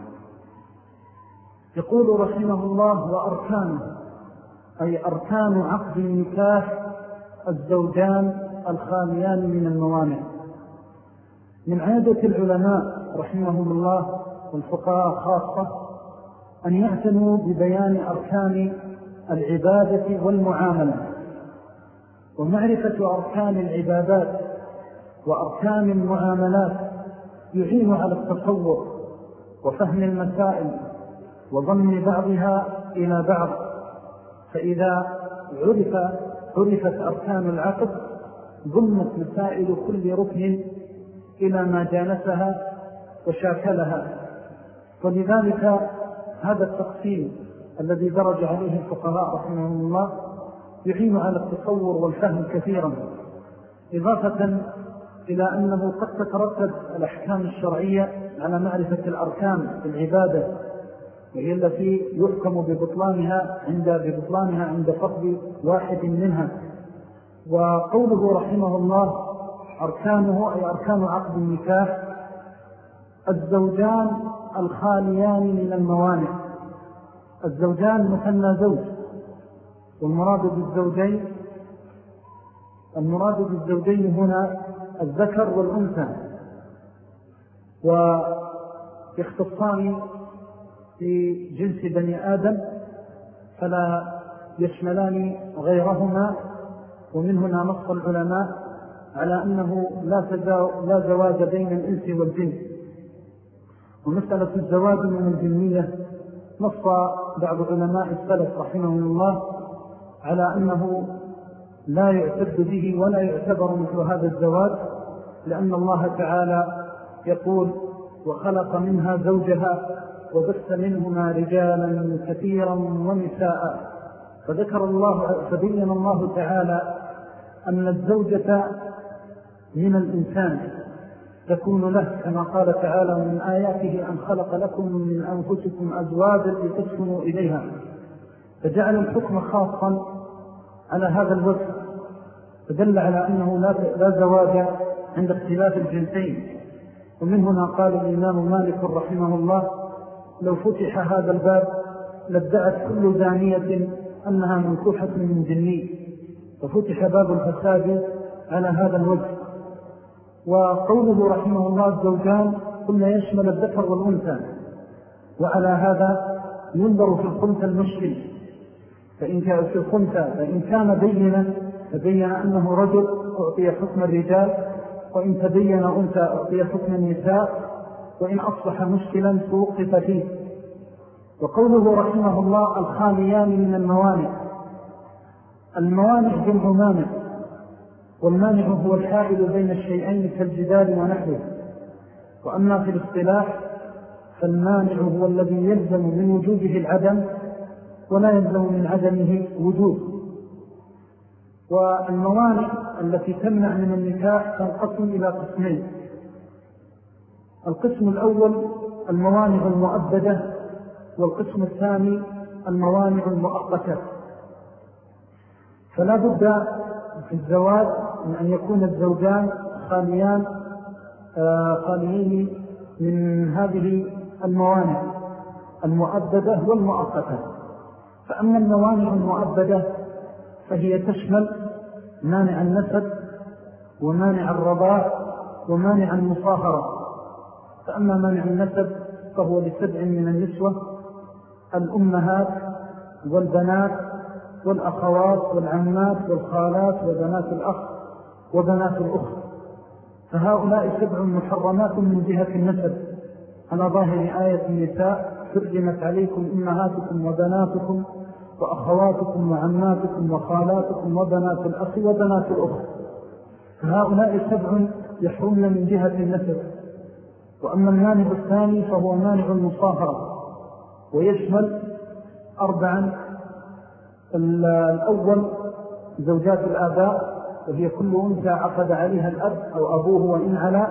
يقول رحمه الله وأركانه أي أركان عقد النكاح الزوجان الخاليان من الموانع. من عادة العلماء رحمهم الله والفقهاء خاصة أن يعتنوا ببيان أركان العبادة والمعاملة. ومعرفة أركان العبادات وأركان المعاملات يعين على التصور وفهم المسائل وضم بعضها إلى بعض. فإذا عرف عرفت أركان العقد ضمت مسائل كل ركن إلى ما جانسها وشاكلها. ولذلك هذا التقسيم الذي درج عليه الفقهاء رحمه الله يعين على التصور والفهم كثيرا إضافة إلى أنه قد تترتب الأحكام الشرعية على معرفة الأركان في العبادة وهي التي يحكم ببطلانها عند ببطلانها عند فضل واحد منها. وقوله رحمه الله أركانه أي أركان عقد النكاح الزوجان الخاليان من الموانع. الزوجان مثنى زوج والمراد بالزوجين المراد بالزوجين هنا الذكر والأنثى. ويختصان في جنس بني آدم فلا يشملان غيرهما ومن هنا نص العلماء على أنه لا, لا زواج بين الإنس والجن. ومسألة الزواج من الجنية نص بعض علماء السلف رحمه الله على أنه لا يعتد به ولا يعتبر مثل هذا الزواج لأن الله تعالى يقول وخلق منها زوجها وبث منهما رجالا كثيرا ونساء فذكر الله فبين الله تعالى أن الزوجة من الإنسان تكون له كما قال تعالى من آياته أن خلق لكم من أنفسكم أزواجا لتسكنوا إليها فجعل الحكم خاصا على هذا الوجه فدل على أنه لا زواج عند اختلاف الجنسين. ومن هنا قال الإمام مالك رحمه الله لو فتح هذا الباب لادعت كل زانية أنها منكوحة من جني ففتح باب الفساد على هذا الوجه. وقوله رحمه الله الزوجان قلنا يشمل الذكر والأنثى. وعلى هذا ينظر في الخنثى المشكل فإن كان في الخنثى فإن كان بينا تبين أنه رجل أعطي حكم الرجال وإن تبين أنثى أعطي حكم النساء وإن أصبح مشكلا توقف فيه. وقوله رحمه الله الخاليان من الموانع. الموانع جمع مانع والمانع هو الحائل بين الشيئين كالجدال ونحوه. وأما في الاصطلاح فالمانع هو الذي يلزم من وجوده العدم ولا يلزم من عدمه وجود. والموانع التي تمنع من النكاح تنقسم إلى قسمين. القسم الأول الموانع المؤبدة والقسم الثاني الموانع المؤقتة. فلا بد في الزواج من أن يكون الزوجان خاليان آه، خاليين من هذه الموانع المؤبدة والمؤقتة. فأما الموانع المؤبدة فهي تشمل مانع النسب ومانع الرضاع ومانع المصاهرة. فأما مانع النسب فهو لسبع من النسوة الأمهات والبنات والأخوات والعمات والخالات وبنات الأخ وبنات الأخت. فهؤلاء سبع محرمات من جهة النسب. على ظاهر آية النساء فرجمت عليكم أمهاتكم وبناتكم وأخواتكم وعماتكم وخالاتكم وبنات الأخ وبنات الأخت. فهؤلاء سبع يحرمن من جهة النسب. وأما المانع الثاني فهو مانع المصاهرة. ويشمل أربعا الأول زوجات الآباء وهي كل أنثى عقد عليها الأب أو أبوه وإن علا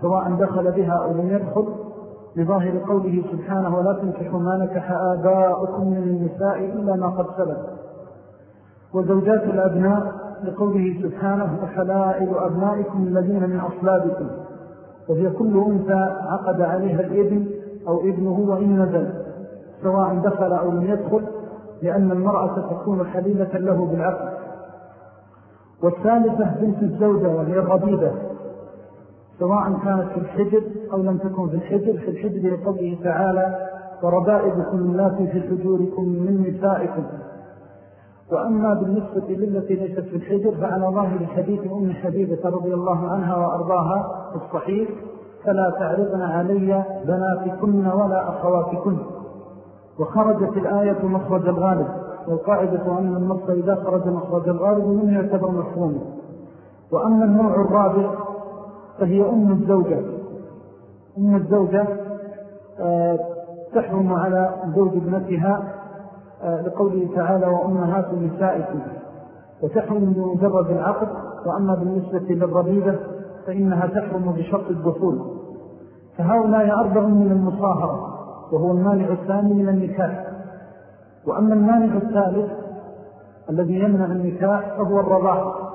سواء دخل بها أو لم يدخل. بظاهر قوله سبحانه ولا تنكحوا ما نكح آباؤكم من النساء إلا ما قد سلف وزوجات الأبناء لقوله سبحانه وحلائل أبنائكم الذين من أصلابكم. وهي كل أنثى عقد عليها الإبن أو ابنه وإن نزل سواء دخل أو لم يدخل لأن المرأة تكون حليلة له بالعقل والثالثة بنت الزوجة وهي الربيبة سواء كانت في الحجر أو لم تكن في الحجر في الحجر لقوله تعالى وربائبكم التي في حجوركم من نسائكم. وأما بالنسبة للتي ليست في الحجر فعلى ظاهر حديث أم حبيبة رضي الله عنها وأرضاها في الصحيح فلا تعرضن علي بناتكن ولا أخواتكن. وخرجت الآية مخرج الغالب والقاعدة أن النص إذا خرج مخرج الغالب منه يعتبر مفهوم. وأما النوع الرابع فهي أم الزوجة. أم الزوجة آه، تحرم على زوج ابنتها آه، لقوله تعالى وأمهات نسائكم. وتحرم بمجرد العقد وأما بالنسبة للربيبة فإنها تحرم بشرط الدخول. فهؤلاء أربع من المصاهرة وهو المانع الثاني من النكاح. وأما المانع الثالث الذي يمنع النكاح فهو الرضاع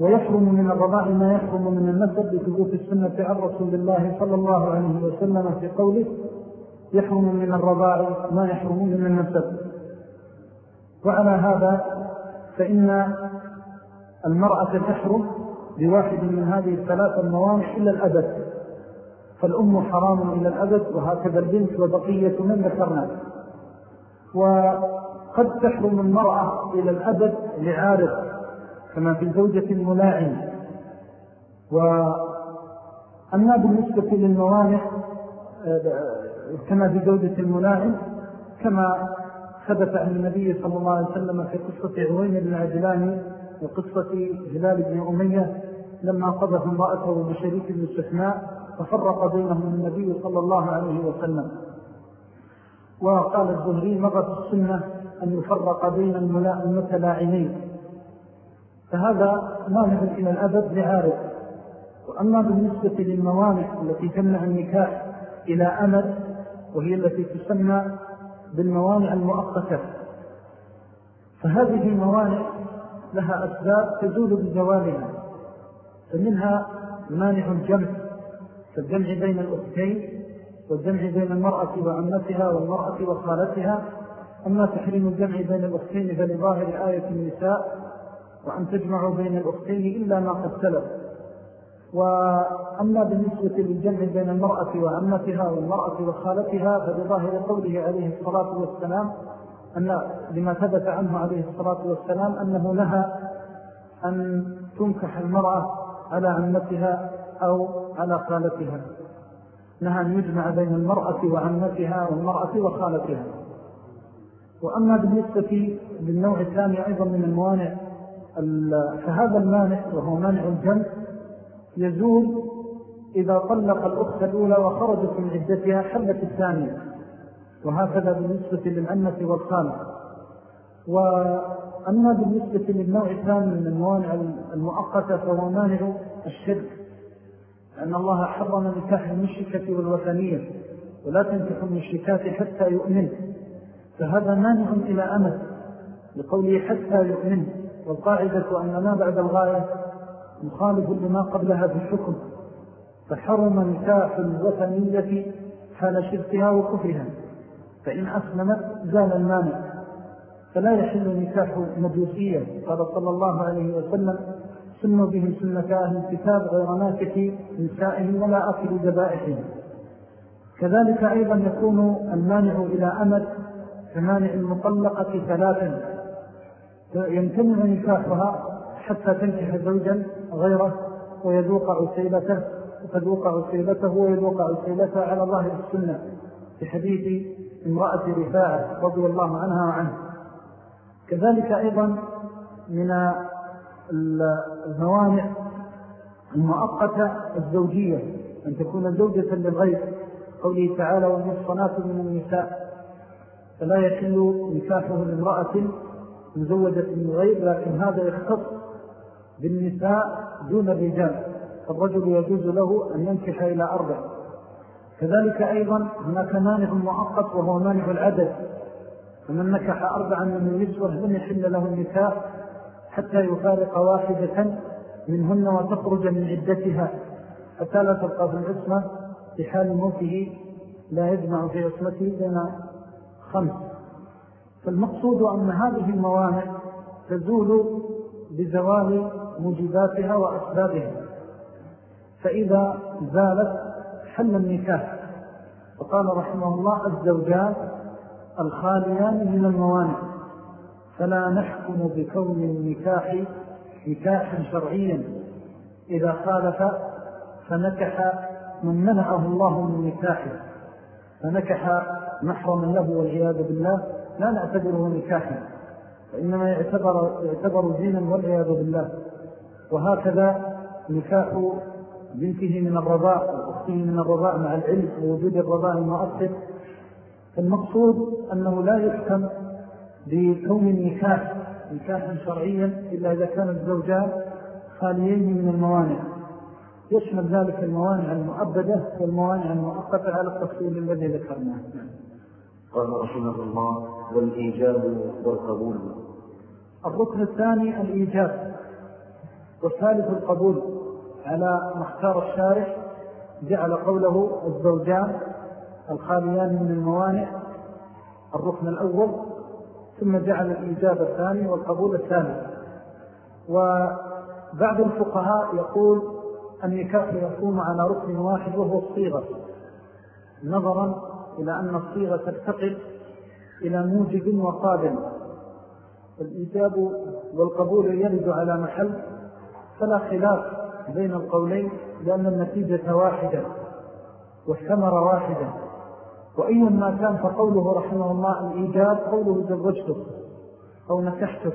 ويحرم من الرضاع ما يحرم من النسب بثبوت السنة عن رسول الله صلى الله عليه وسلم في قوله يحرم من الرضاع ما يحرم من النسب وعلى هذا فإن المرأة تحرم بواحد من هذه الثلاث الموانع إلى الأبد. فالأم حرام إلى الأبد وهكذا البنت وبقية من ذكرنا. وقد تحرم المرأة إلى الأبد لعارض كما في زوجة الملاعن وأما بالنسبة للموانع كما في زوجة الملاعن كما ثبت عن النبي صلى الله عليه وسلم في قصة عوين بن عجلاني وقصة هلال بن أمية لما قضت امرأته بشريك الاستثناء ففرق بينهم النبي صلى الله عليه وسلم. وقال الزهري مرت السنة أن يفرق بين المتلاعنين فهذا مانع إلى الأبد لعارض وأما بالنسبة للموانع التي تمنع النكاح إلى أمد وهي التي تسمى بالموانع المؤقتة فهذه الموانع لها أسباب تزول بزوالها فمنها مانع الجمع كالجمع بين الأختين والجمع بين المرأة وعمتها والمرأة وخالتها. أما تحريم الجمع بين الأختين فلظاهر آية النساء وأن تجمعوا بين الأختين إلا ما قد سلف. وأما بالنسبة للجمع بين المرأة وعمتها والمرأة وخالتها فلظاهر قوله عليه الصلاة والسلام أن لما ثبت عنه عليه الصلاة والسلام أنه نهى أن تنكح المرأة على عمتها أو على خالتها. نهى أن يجمع بين المرأة وعمتها والمرأة وخالتها. وأما بالنسبة للنوع الثاني أيضا من الموانع فهذا المانع وهو مانع الجنس يزول إذا طلق الأخت الأولى وخرجت من عدتها حلت الثانية. وهكذا بالنسبة للعنة والخالة وأما بالنسبة للنوع الثاني من الموانع المؤقتة فهو مانع الشرك. لأن الله حرم نكاح المشركة والوثنية ولا تنكح المشركات حتى يؤمن. فهذا مانع إلى أمد لقوله حتى يؤمن. والقاعدة أن ما بعد الغاية مخالف لما قبلها في الحكم فحرم نكاح الوثنية حال شركها وكفرها فإن أسلمت زال المانع فلا يحل نكاح مجوسية. قال صلى الله عليه وسلم سنوا بهم سنة أهل الكتاب غير ناكح نسائهم ولا أكل ذبائحهم كذلك أيضا يكون المانع إلى أمد كمانع المطلقة ثلاثا يمتنع نكاحها حتى تنكح زوجا غيره ويذوق عسيلته وتذوق عسيلته ويذوق عسيلته على الله السنة. في حديث امرأة رفاعة رضي الله عنها وعنه. كذلك أيضا من الموانع المؤقتة الزوجية أن تكون زوجة للغير. قوله تعالى والمصنات من النساء فلا يحل نكاحه لامرأة مزوجة من غير لكن هذا يختص بالنساء دون الرجال. فالرجل يجوز له أن ينكح إلى أربع. كذلك أيضا هناك مانع مؤقت وهو مانع العدد. فمن نكح أربعا من النسوة لم يحل له النكاح حتى يفارق واحدة منهن وتخرج من عدتها. حتى لا تبقى في العصمة في حال موته لا يجمع في عصمته بين خمس. فالمقصود أن هذه الموانع تزول بزوال موجباتها وأسبابها. فإذا زالت حل النكاح. فقال رحمه الله الزوجات الخاليان من الموانع. فلا نحكم بكون النكاح نكاحا شرعيا. إذا خالف فنكح من منعه الله من نكاحه. فنكح محرما له والعياذ بالله. لا نعتبره نكاحا فإنما يعتبر, يعتبر زينا والعياذ بالله. وهكذا نكاح بنته من الرضاء وأخته من الرضاء مع العلم ووجود الرضاء المؤثر فالمقصود أنه لا يحكم بكون النكاح نكاحا شرعيا إلا إذا كان الزوجان خاليين من الموانع. يشمل ذلك الموانع المؤبدة والموانع المؤقتة على التفصيل الذي ذكرناه. قال رحمه الله والإيجاب والقبول. الركن الثاني الإيجاب والثالث القبول. على مختار الشارح جعل قوله الزوجان الخاليان من الموانع الركن الأول. ثم جعل الإيجاب الثاني والقبول الثاني. وبعض الفقهاء يقول النكاح يكون على ركن واحد وهو الصيغة نظرا إلى أن الصيغة ترتقل إلى موجب وقابل الإيجاب والقبول يرد على محل فلا خلاف بين القولين لأن النتيجة واحدة والثمرة واحدة. وأي ما كان فقوله رحمه الله الإيجاب قوله زوجته أو نكحته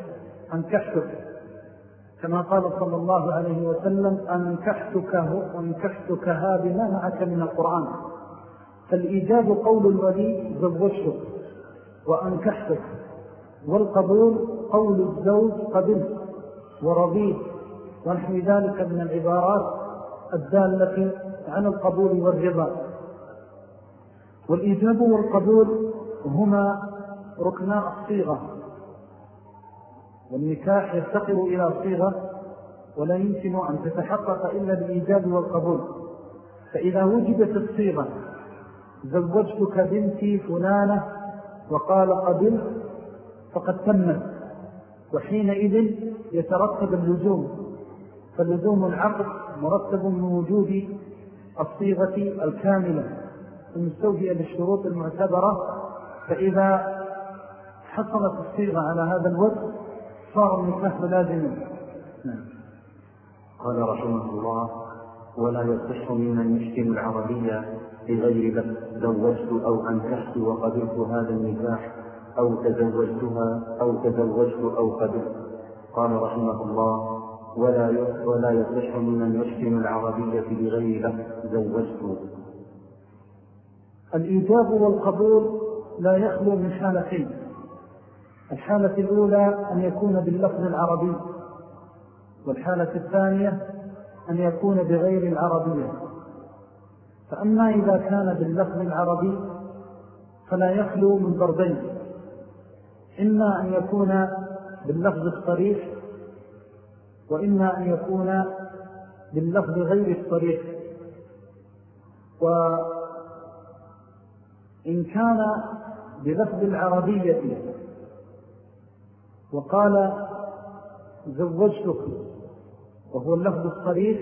أنكحته كما قال صلى الله عليه وسلم أنكحتك, أنكحتك بما معك من القرآن. فالإيجاب قول الولي زوجته وأنكحته والقبول قول الزوج قبل ورضيه. ونحو ذلك من العبارات الدالة عن القبول والرضا. والإيجاب والقبول هما ركنا الصيغة. والنكاح يفتقر إلى صيغة ولا يمكن أن تتحقق إلا بالإيجاب والقبول. فإذا وجدت الصيغة زوجتك بنتي فلانة وقال قبل فقد تمت. وحينئذ يترتب اللزوم. فاللزوم العقد مرتب من وجود الصيغة الكاملة. المستوفية للشروط المعتبرة فإذا حصلت الصيغة على هذا الوجه صار النكاح لازما نعم. قال رحمه الله ولا يصح ممن يشتم العربية بغير بس زوجت أو أنكحت وقبلت هذا النكاح أو تزوجتها أو تزوجت أو قبلت. قال رحمه الله ولا ولا يصح ممن يشتم العربية بغير بس زوجت. الإيجاب والقبول لا يخلو من حالتين الحالة الأولى أن يكون باللفظ العربي والحالة الثانية أن يكون بغير العربية. فأما إذا كان باللفظ العربي فلا يخلو من ضربين. إما أن يكون باللفظ الصريح وإما أن يكون باللفظ غير الصريح. وإن كان بلفظ العربية وقال زوجتك وهو اللفظ الصريح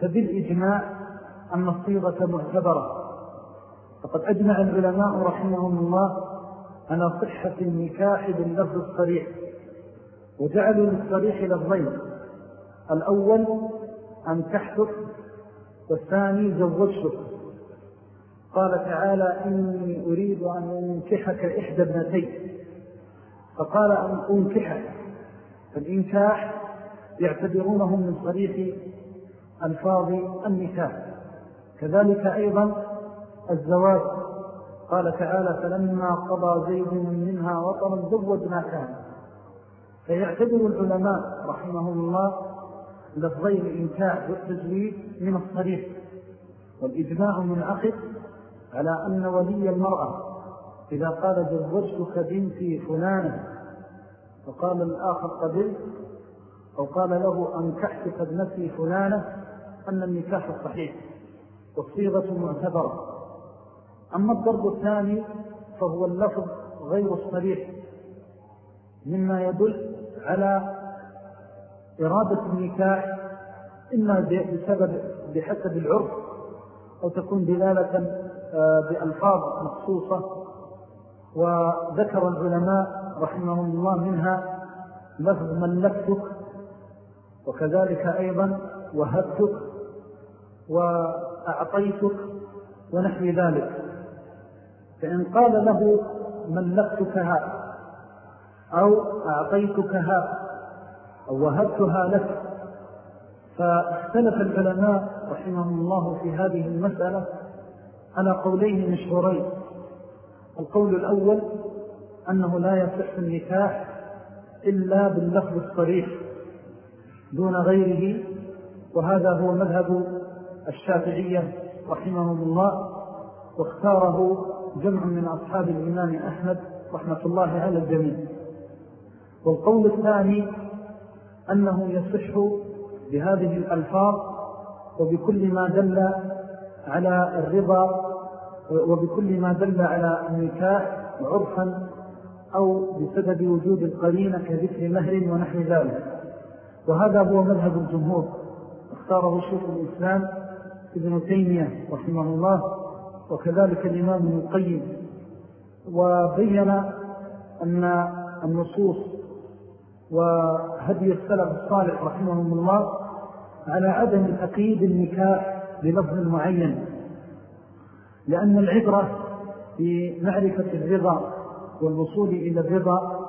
فبالإجماع أن الصيغة معتبرة. فقد أجمع العلماء رحمهم الله على صحة النكاح باللفظ الصريح وجعلوا للصريح لفظين الأول أن تحدث والثاني زوجتك قال تعالى إني أريد أن أنكحك إحدى ابنتين فقال أن أنكحك. فالإنكاح يعتبرونه من صريح ألفاظ النكاح. كذلك أيضا الزواج. قال تعالى فلما قضى زيد منها وطرا زوجنا كان فيعتبر العلماء رحمهم الله لفظي الإنكاح والتزويد من الصريح والإجماع من أخذ على أن ولي المرأة إذا قال زوجتك بنتي فلانة وقال الآخر قبل أو قال له أنكحتك ابنتي فلانة أن النكاح صحيح والصيغة معتبرة. أما الضرب الثاني فهو اللفظ غير الصريح مما يدل على إرادة النكاح إما بسبب بحسب العرف أو تكون دلالة آه، بألفاظ مخصوصة. وذكر العلماء رحمهم الله منها لفظ ملكتك وكذلك أيضا وهبتك وأعطيتك ونحو ذلك. فإن قال له ملكتكها أو أعطيتكها أو وهبتها لك فاختلف العلماء رحمهم الله في هذه المسألة على قولين مشهورين. القول الأول أنه لا يصح النكاح إلا باللفظ الصريح. دون غيره وهذا هو مذهب الشافعية رحمهم الله واختاره جمع من أصحاب الإمام أحمد رحمة الله على الجميع. والقول الثاني أنه يصح بهذه الألفاظ وبكل ما دل على الرضا وبكل ما دل على النكاح عرفا أو بسبب وجود القرينة كذكر مهر ونحو ذلك. وهذا هو مذهب الجمهور. اختاره شيخ الإسلام ابن تيمية رحمه الله وكذلك الإمام القيم. وبين أن النصوص وهدي السلف الصالح رحمهم الله على عدم تقييد النكاح بلفظ معين. لأن العبرة في معرفة الرضا والوصول إلى الرضا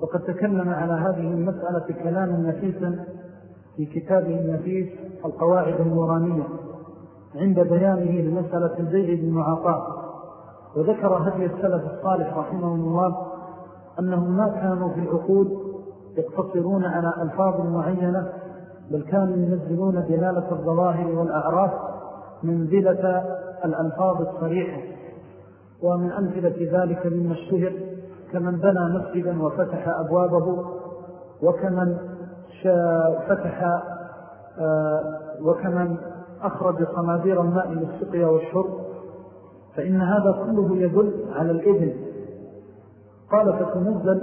وقد تكلم على هذه المسألة كلاما نفيسا في كتابه النفيس القواعد النورانية عند بيانه لمسألة البيع بالمعاطاة وذكر هدي السلف الصالح رحمه الله أنهم ما كانوا في العقود يقتصرون على ألفاظ معينة بل كانوا ينزلون دلالة الظواهر والأعراف منزلة الألفاظ الصريحة. ومن أمثلة ذلك مما الشهر كمن بنى مسجدا وفتح أبوابه وكمن فتح آه، وكمن أخرج صنادير الماء للسقيا والشرب فإن هذا كله يدل على الإذن. قال فتنزل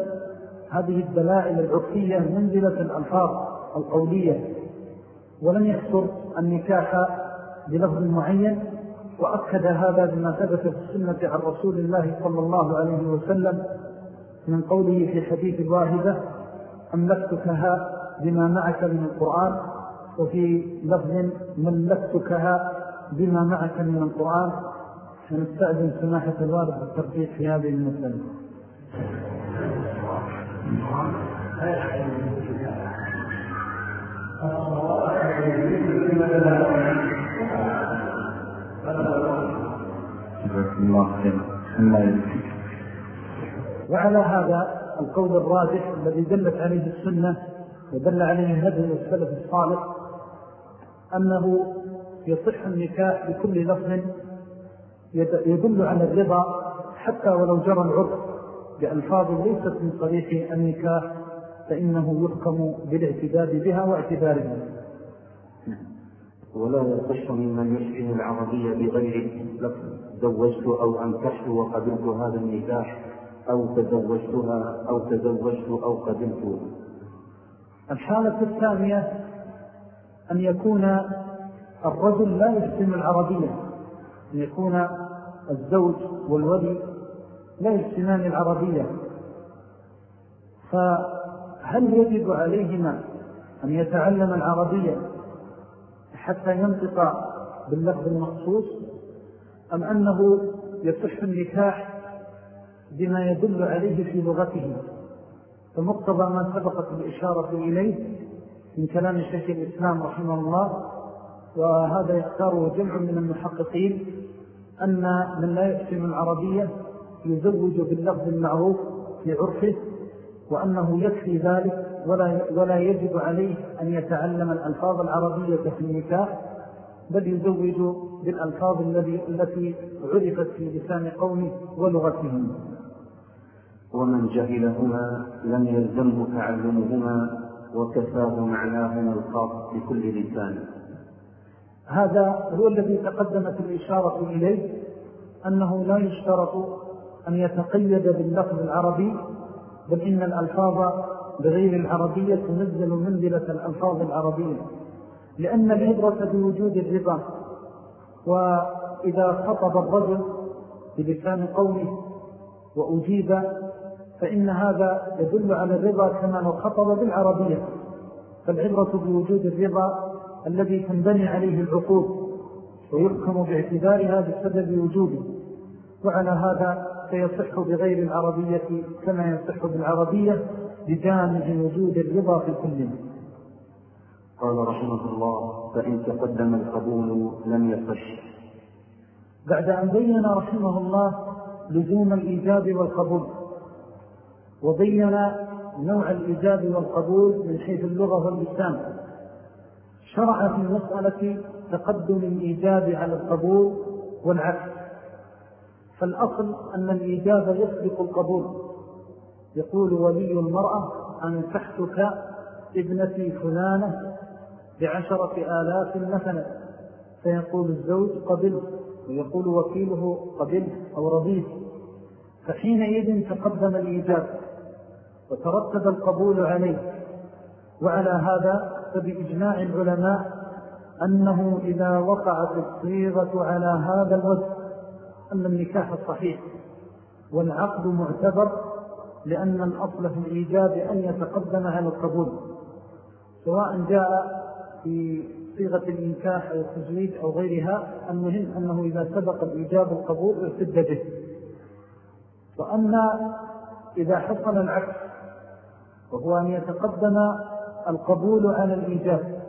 هذه الدلائل العرفية منزلة الألفاظ القولية ولم يحصر النكاح بلفظ معين وأكد هذا بما ثبت في السنة عن رسول الله صلى الله عليه وسلم من قوله في حديث الواهبة أملكتكها بما معك من القرآن وفي لفظ ملكتكها بما معك من القرآن فنستأذن سماحة الوالد بالتربيح في هذه المسألة. وعلى هذا القول الراجح الذي دلت عليه السنة ودل عليه هدي السلف الصالح أنه يصح النكاح بكل لفظ يدل على الرضا حتى ولو جرى العرف بألفاظ ليست من صريح النكاح فإنه يحكم بالاعتداد بها واعتبارها ولا يصح ممن يشبه العربية بغير لفظ. زوجت أو أنكحت وقبلت هذا النكاح أو تزوجتها أو تزوجت أو قبلت الحالة الثانية أن يكون الرجل لا يحسن العربية أن يكون الزوج والولي لا يحسنان العربية. فهل يجب عليهما أن يتعلم العربية حتى ينطق باللفظ المخصوص أم أنه يصح النكاح بما يدل عليه في لغته. فمقتضى ما سبقت الإشارة إليه من كلام شيخ الإسلام رحمه الله وهذا يختاره جمع من المحققين أن من لا يحسن العربية يزوج باللفظ المعروف في عرفه وأنه يكفي ذلك ولا, ولا يجب عليه أن يتعلم الألفاظ العربية في النكاح بل يزوج بالألفاظ التي عرفت في لسان قومه ولغتهم. ومن جهلهما لم يلزمه تعلمهما وكفاه معناهما الخاص بكل لسان. هذا هو الذي تقدمت الإشارة إليه أنه لا يشترط أن يتقيد باللفظ العربي بل إن الألفاظ بغير العربية تنزل منزلة الألفاظ العربية. لأن العبرة بوجود الرضا وإذا خطب الرجل بلسان قوله وأجيب فإن هذا يدل على الرضا كما لو خطب بالعربية فالعبرة بوجود الرضا الذي تنبني عليه العقود ويحكم باعتبارها بسبب وجوده وعلى هذا سيصح بغير العربية كما يصح بالعربية بجامع وجود الرضا في كل قال رحمه الله فإن تقدم القبول لم يصح. بعد أن بين رحمه الله لزوم الإيجاب والقبول وبين نوع الإيجاب والقبول من حيث اللغة واللسان. شرع في المسألة تقدم الإيجاب على القبول والعكس. فالأصل أن الإيجاب يسبق القبول. يقول ولي المرأة أنكحتك ابنتي فلانة بعشرة آلاف مثلا. فيقول الزوج قبل ويقول وكيله قبل أو رضيت فحينئذ تقدم الإيجاب وترتب القبول عليه. وعلى هذا فبإجماع العلماء أنه إذا وقعت الصيغة على هذا الوجه أن النكاح الصحيح والعقد معتبر لأن الأصل في الإيجاب أن يتقدم على القبول. سواء جاء في صيغة الإنكاح أو التجويد أو غيرها المهم أنه إذا سبق الإيجاب القبول ارتد به. وأما إذا حصل العكس وهو أن يتقدم القبول على الإيجاب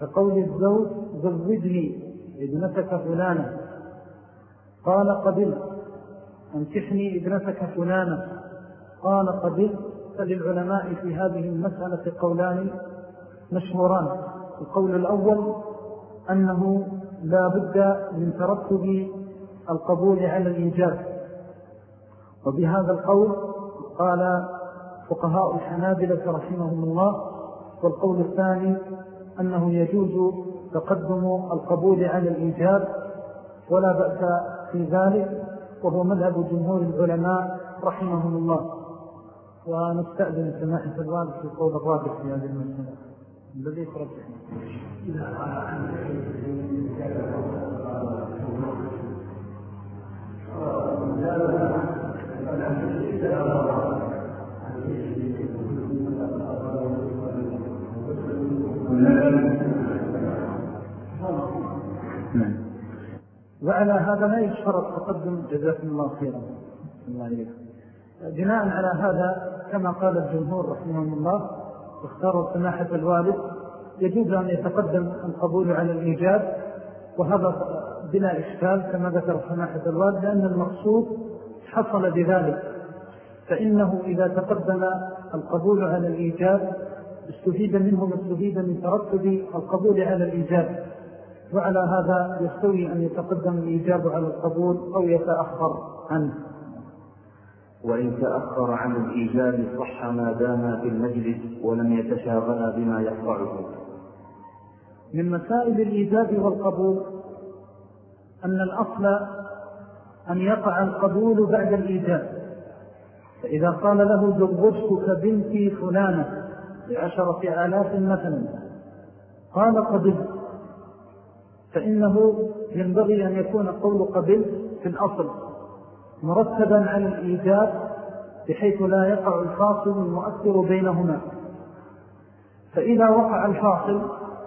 كقول الزوج زوجني ابنتك فلانة. قال قبل أنكحني ابنتك فلانة. قال قبل فللعلماء في هذه المسألة قولان مشهوران. القول الأول أنه لا بد من ترتب القبول على الإنجاب. وبهذا القول قال فقهاء الحنابلة رحمهم الله والقول الثاني أنه يجوز تقدم القبول على الإيجاب ولا بأس في ذلك وهو مذهب جمهور العلماء رحمهم الله. ونستأذن سماحة الوالد في قول الرابع في هذه المسألة. الذي يترجح. وعلى هذا لا يشترط تقدم جزاكم الله خيرا. بناء على هذا كما قال الجمهور رحمه الله اختاروا سماحة الوالد. يجوز أن يتقدم القبول على الإيجاب وهذا بلا إشكال كما ذكر سماحة الوالد لأن المقصود حصل بذلك. فإنه إذا تقدم القبول على الإيجاب استفيد منه ما استفيد من ترتب القبول على الإيجاب. وعلى هذا يستوي أن يتقدم الإيجاب على القبول أو يتأخر عنه. وإن تأخر عن الإيجاب صح ما دام في المجلس ولم يتشاغل بما يقطعه من مسائل الإيجاب والقبول أن الأصل أن يقع القبول بعد الإيجاب فإذا قال له زوجتك بنتي فلانة بعشرة آلاف مثلا. قال قبلت. فإنه ينبغي أن يكون قول قبل في الأصل مرتبا على الإيجاب بحيث لا يقع الفاصل المؤثر بينهما. فإذا وقع الفاصل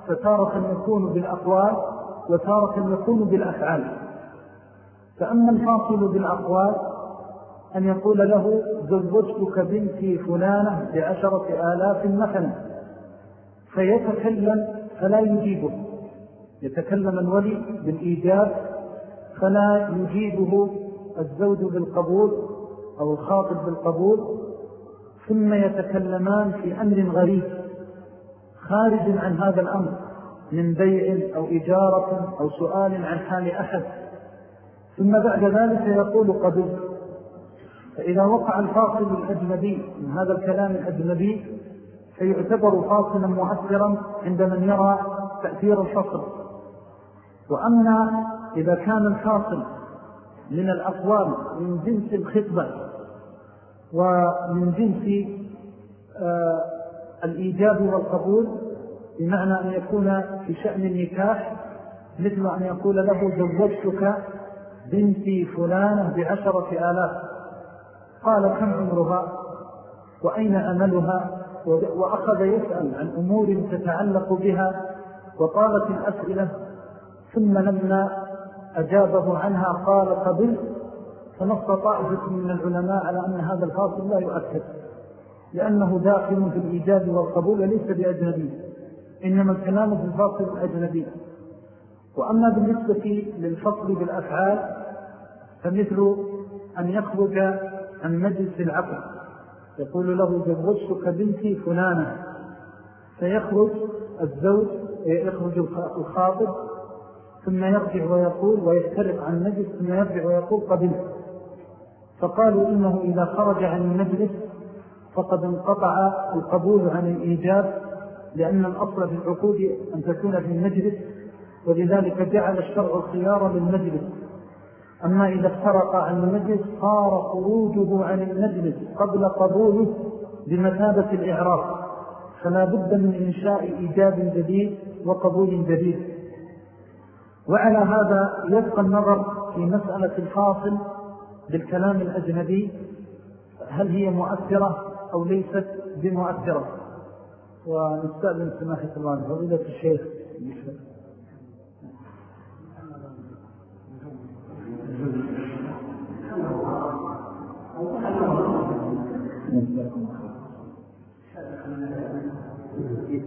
فتارة يكون بالأقوال وتارة يكون بالأفعال. فأما الفاصل بالأقوال أن يقول له زوجتك بنتي فلانة بعشرة آلاف مثلا. فيتكلم فلا يجيبه. يتكلم الولي بالإيجاب فلا يجيبه الزوج بالقبول أو الخاطب بالقبول. ثم يتكلمان في أمر غريب خارج عن هذا الأمر من بيع أو إجارة أو سؤال عن حال أحد. ثم بعد ذلك يقول قبل فإذا وقع الفاصل الأجنبي من هذا الكلام الأجنبي فيعتبر فاصلا مؤثرا عند من يرى تأثير الفصل. وأما إذا كان الحاصل من الأقوال من جنس الخطبة ومن جنس آه الإيجاب والقبول بمعنى أن يكون في شأن النكاح مثل أن يقول له زوجتك بنتي فلانة بعشرة آلاف. قال كم عمرها؟ وأين أملها؟ وأخذ يسأل عن أمور تتعلق بها وطالت الأسئلة. ثم لما أجابه عنها قال قبل فنص طائفة من العلماء على أن هذا الفاصل لا يؤكد لأنه داخل في الإيجاب والقبول وليس بأجنبي إنما الكلام في الفاصل الأجنبي وأما بالنسبة للفصل بالأفعال فمثل أن يخرج عن مجلس العقل يقول له زوجتك بنتي فلانة. فيخرج الزوج يخرج الخاطب ثم يرجع ويقول ويفترق عن المجلس ثم يرجع ويقول قبلت. فقالوا إنه إذا خرج عن المجلس فقد انقطع القبول عن الإيجاب لأن الأصل في العقود أن تكون في المجلس ولذلك جعل الشرع الخيار للمجلس. أما إذا افترق عن المجلس صار خروجه عن المجلس قبل قبوله بمثابة الإعراف فلا بد من إنشاء إيجاب جديد وقبول جديد. وعلى هذا يبقى النظر في مسألة الفاصل بالكلام الأجنبي. هل هي مؤثرة أو ليست بمؤثرة؟ ونستأذن سماحة الله فضيلة الشيخ.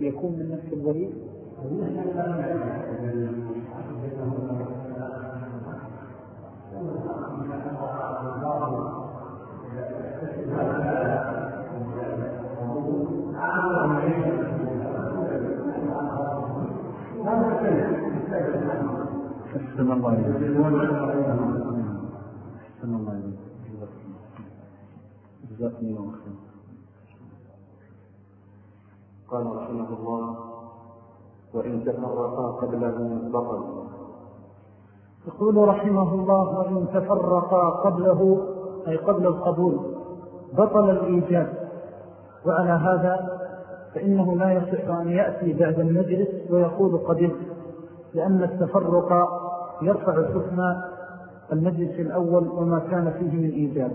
يكون من نفس الولي أحسن الله أحسن الله جزاكم الله خير قال رحمه الله وإن تفرقا قبله بطل. يقول رحمه الله وإن تفرقا قبله أي قبل القبول بطل الإيجاب. وعلى هذا فإنه لا يصح أن يأتي بعد المجلس ويقول قبلت لأن التفرق يرفع حكم المجلس الأول وما كان فيه من إيجاب.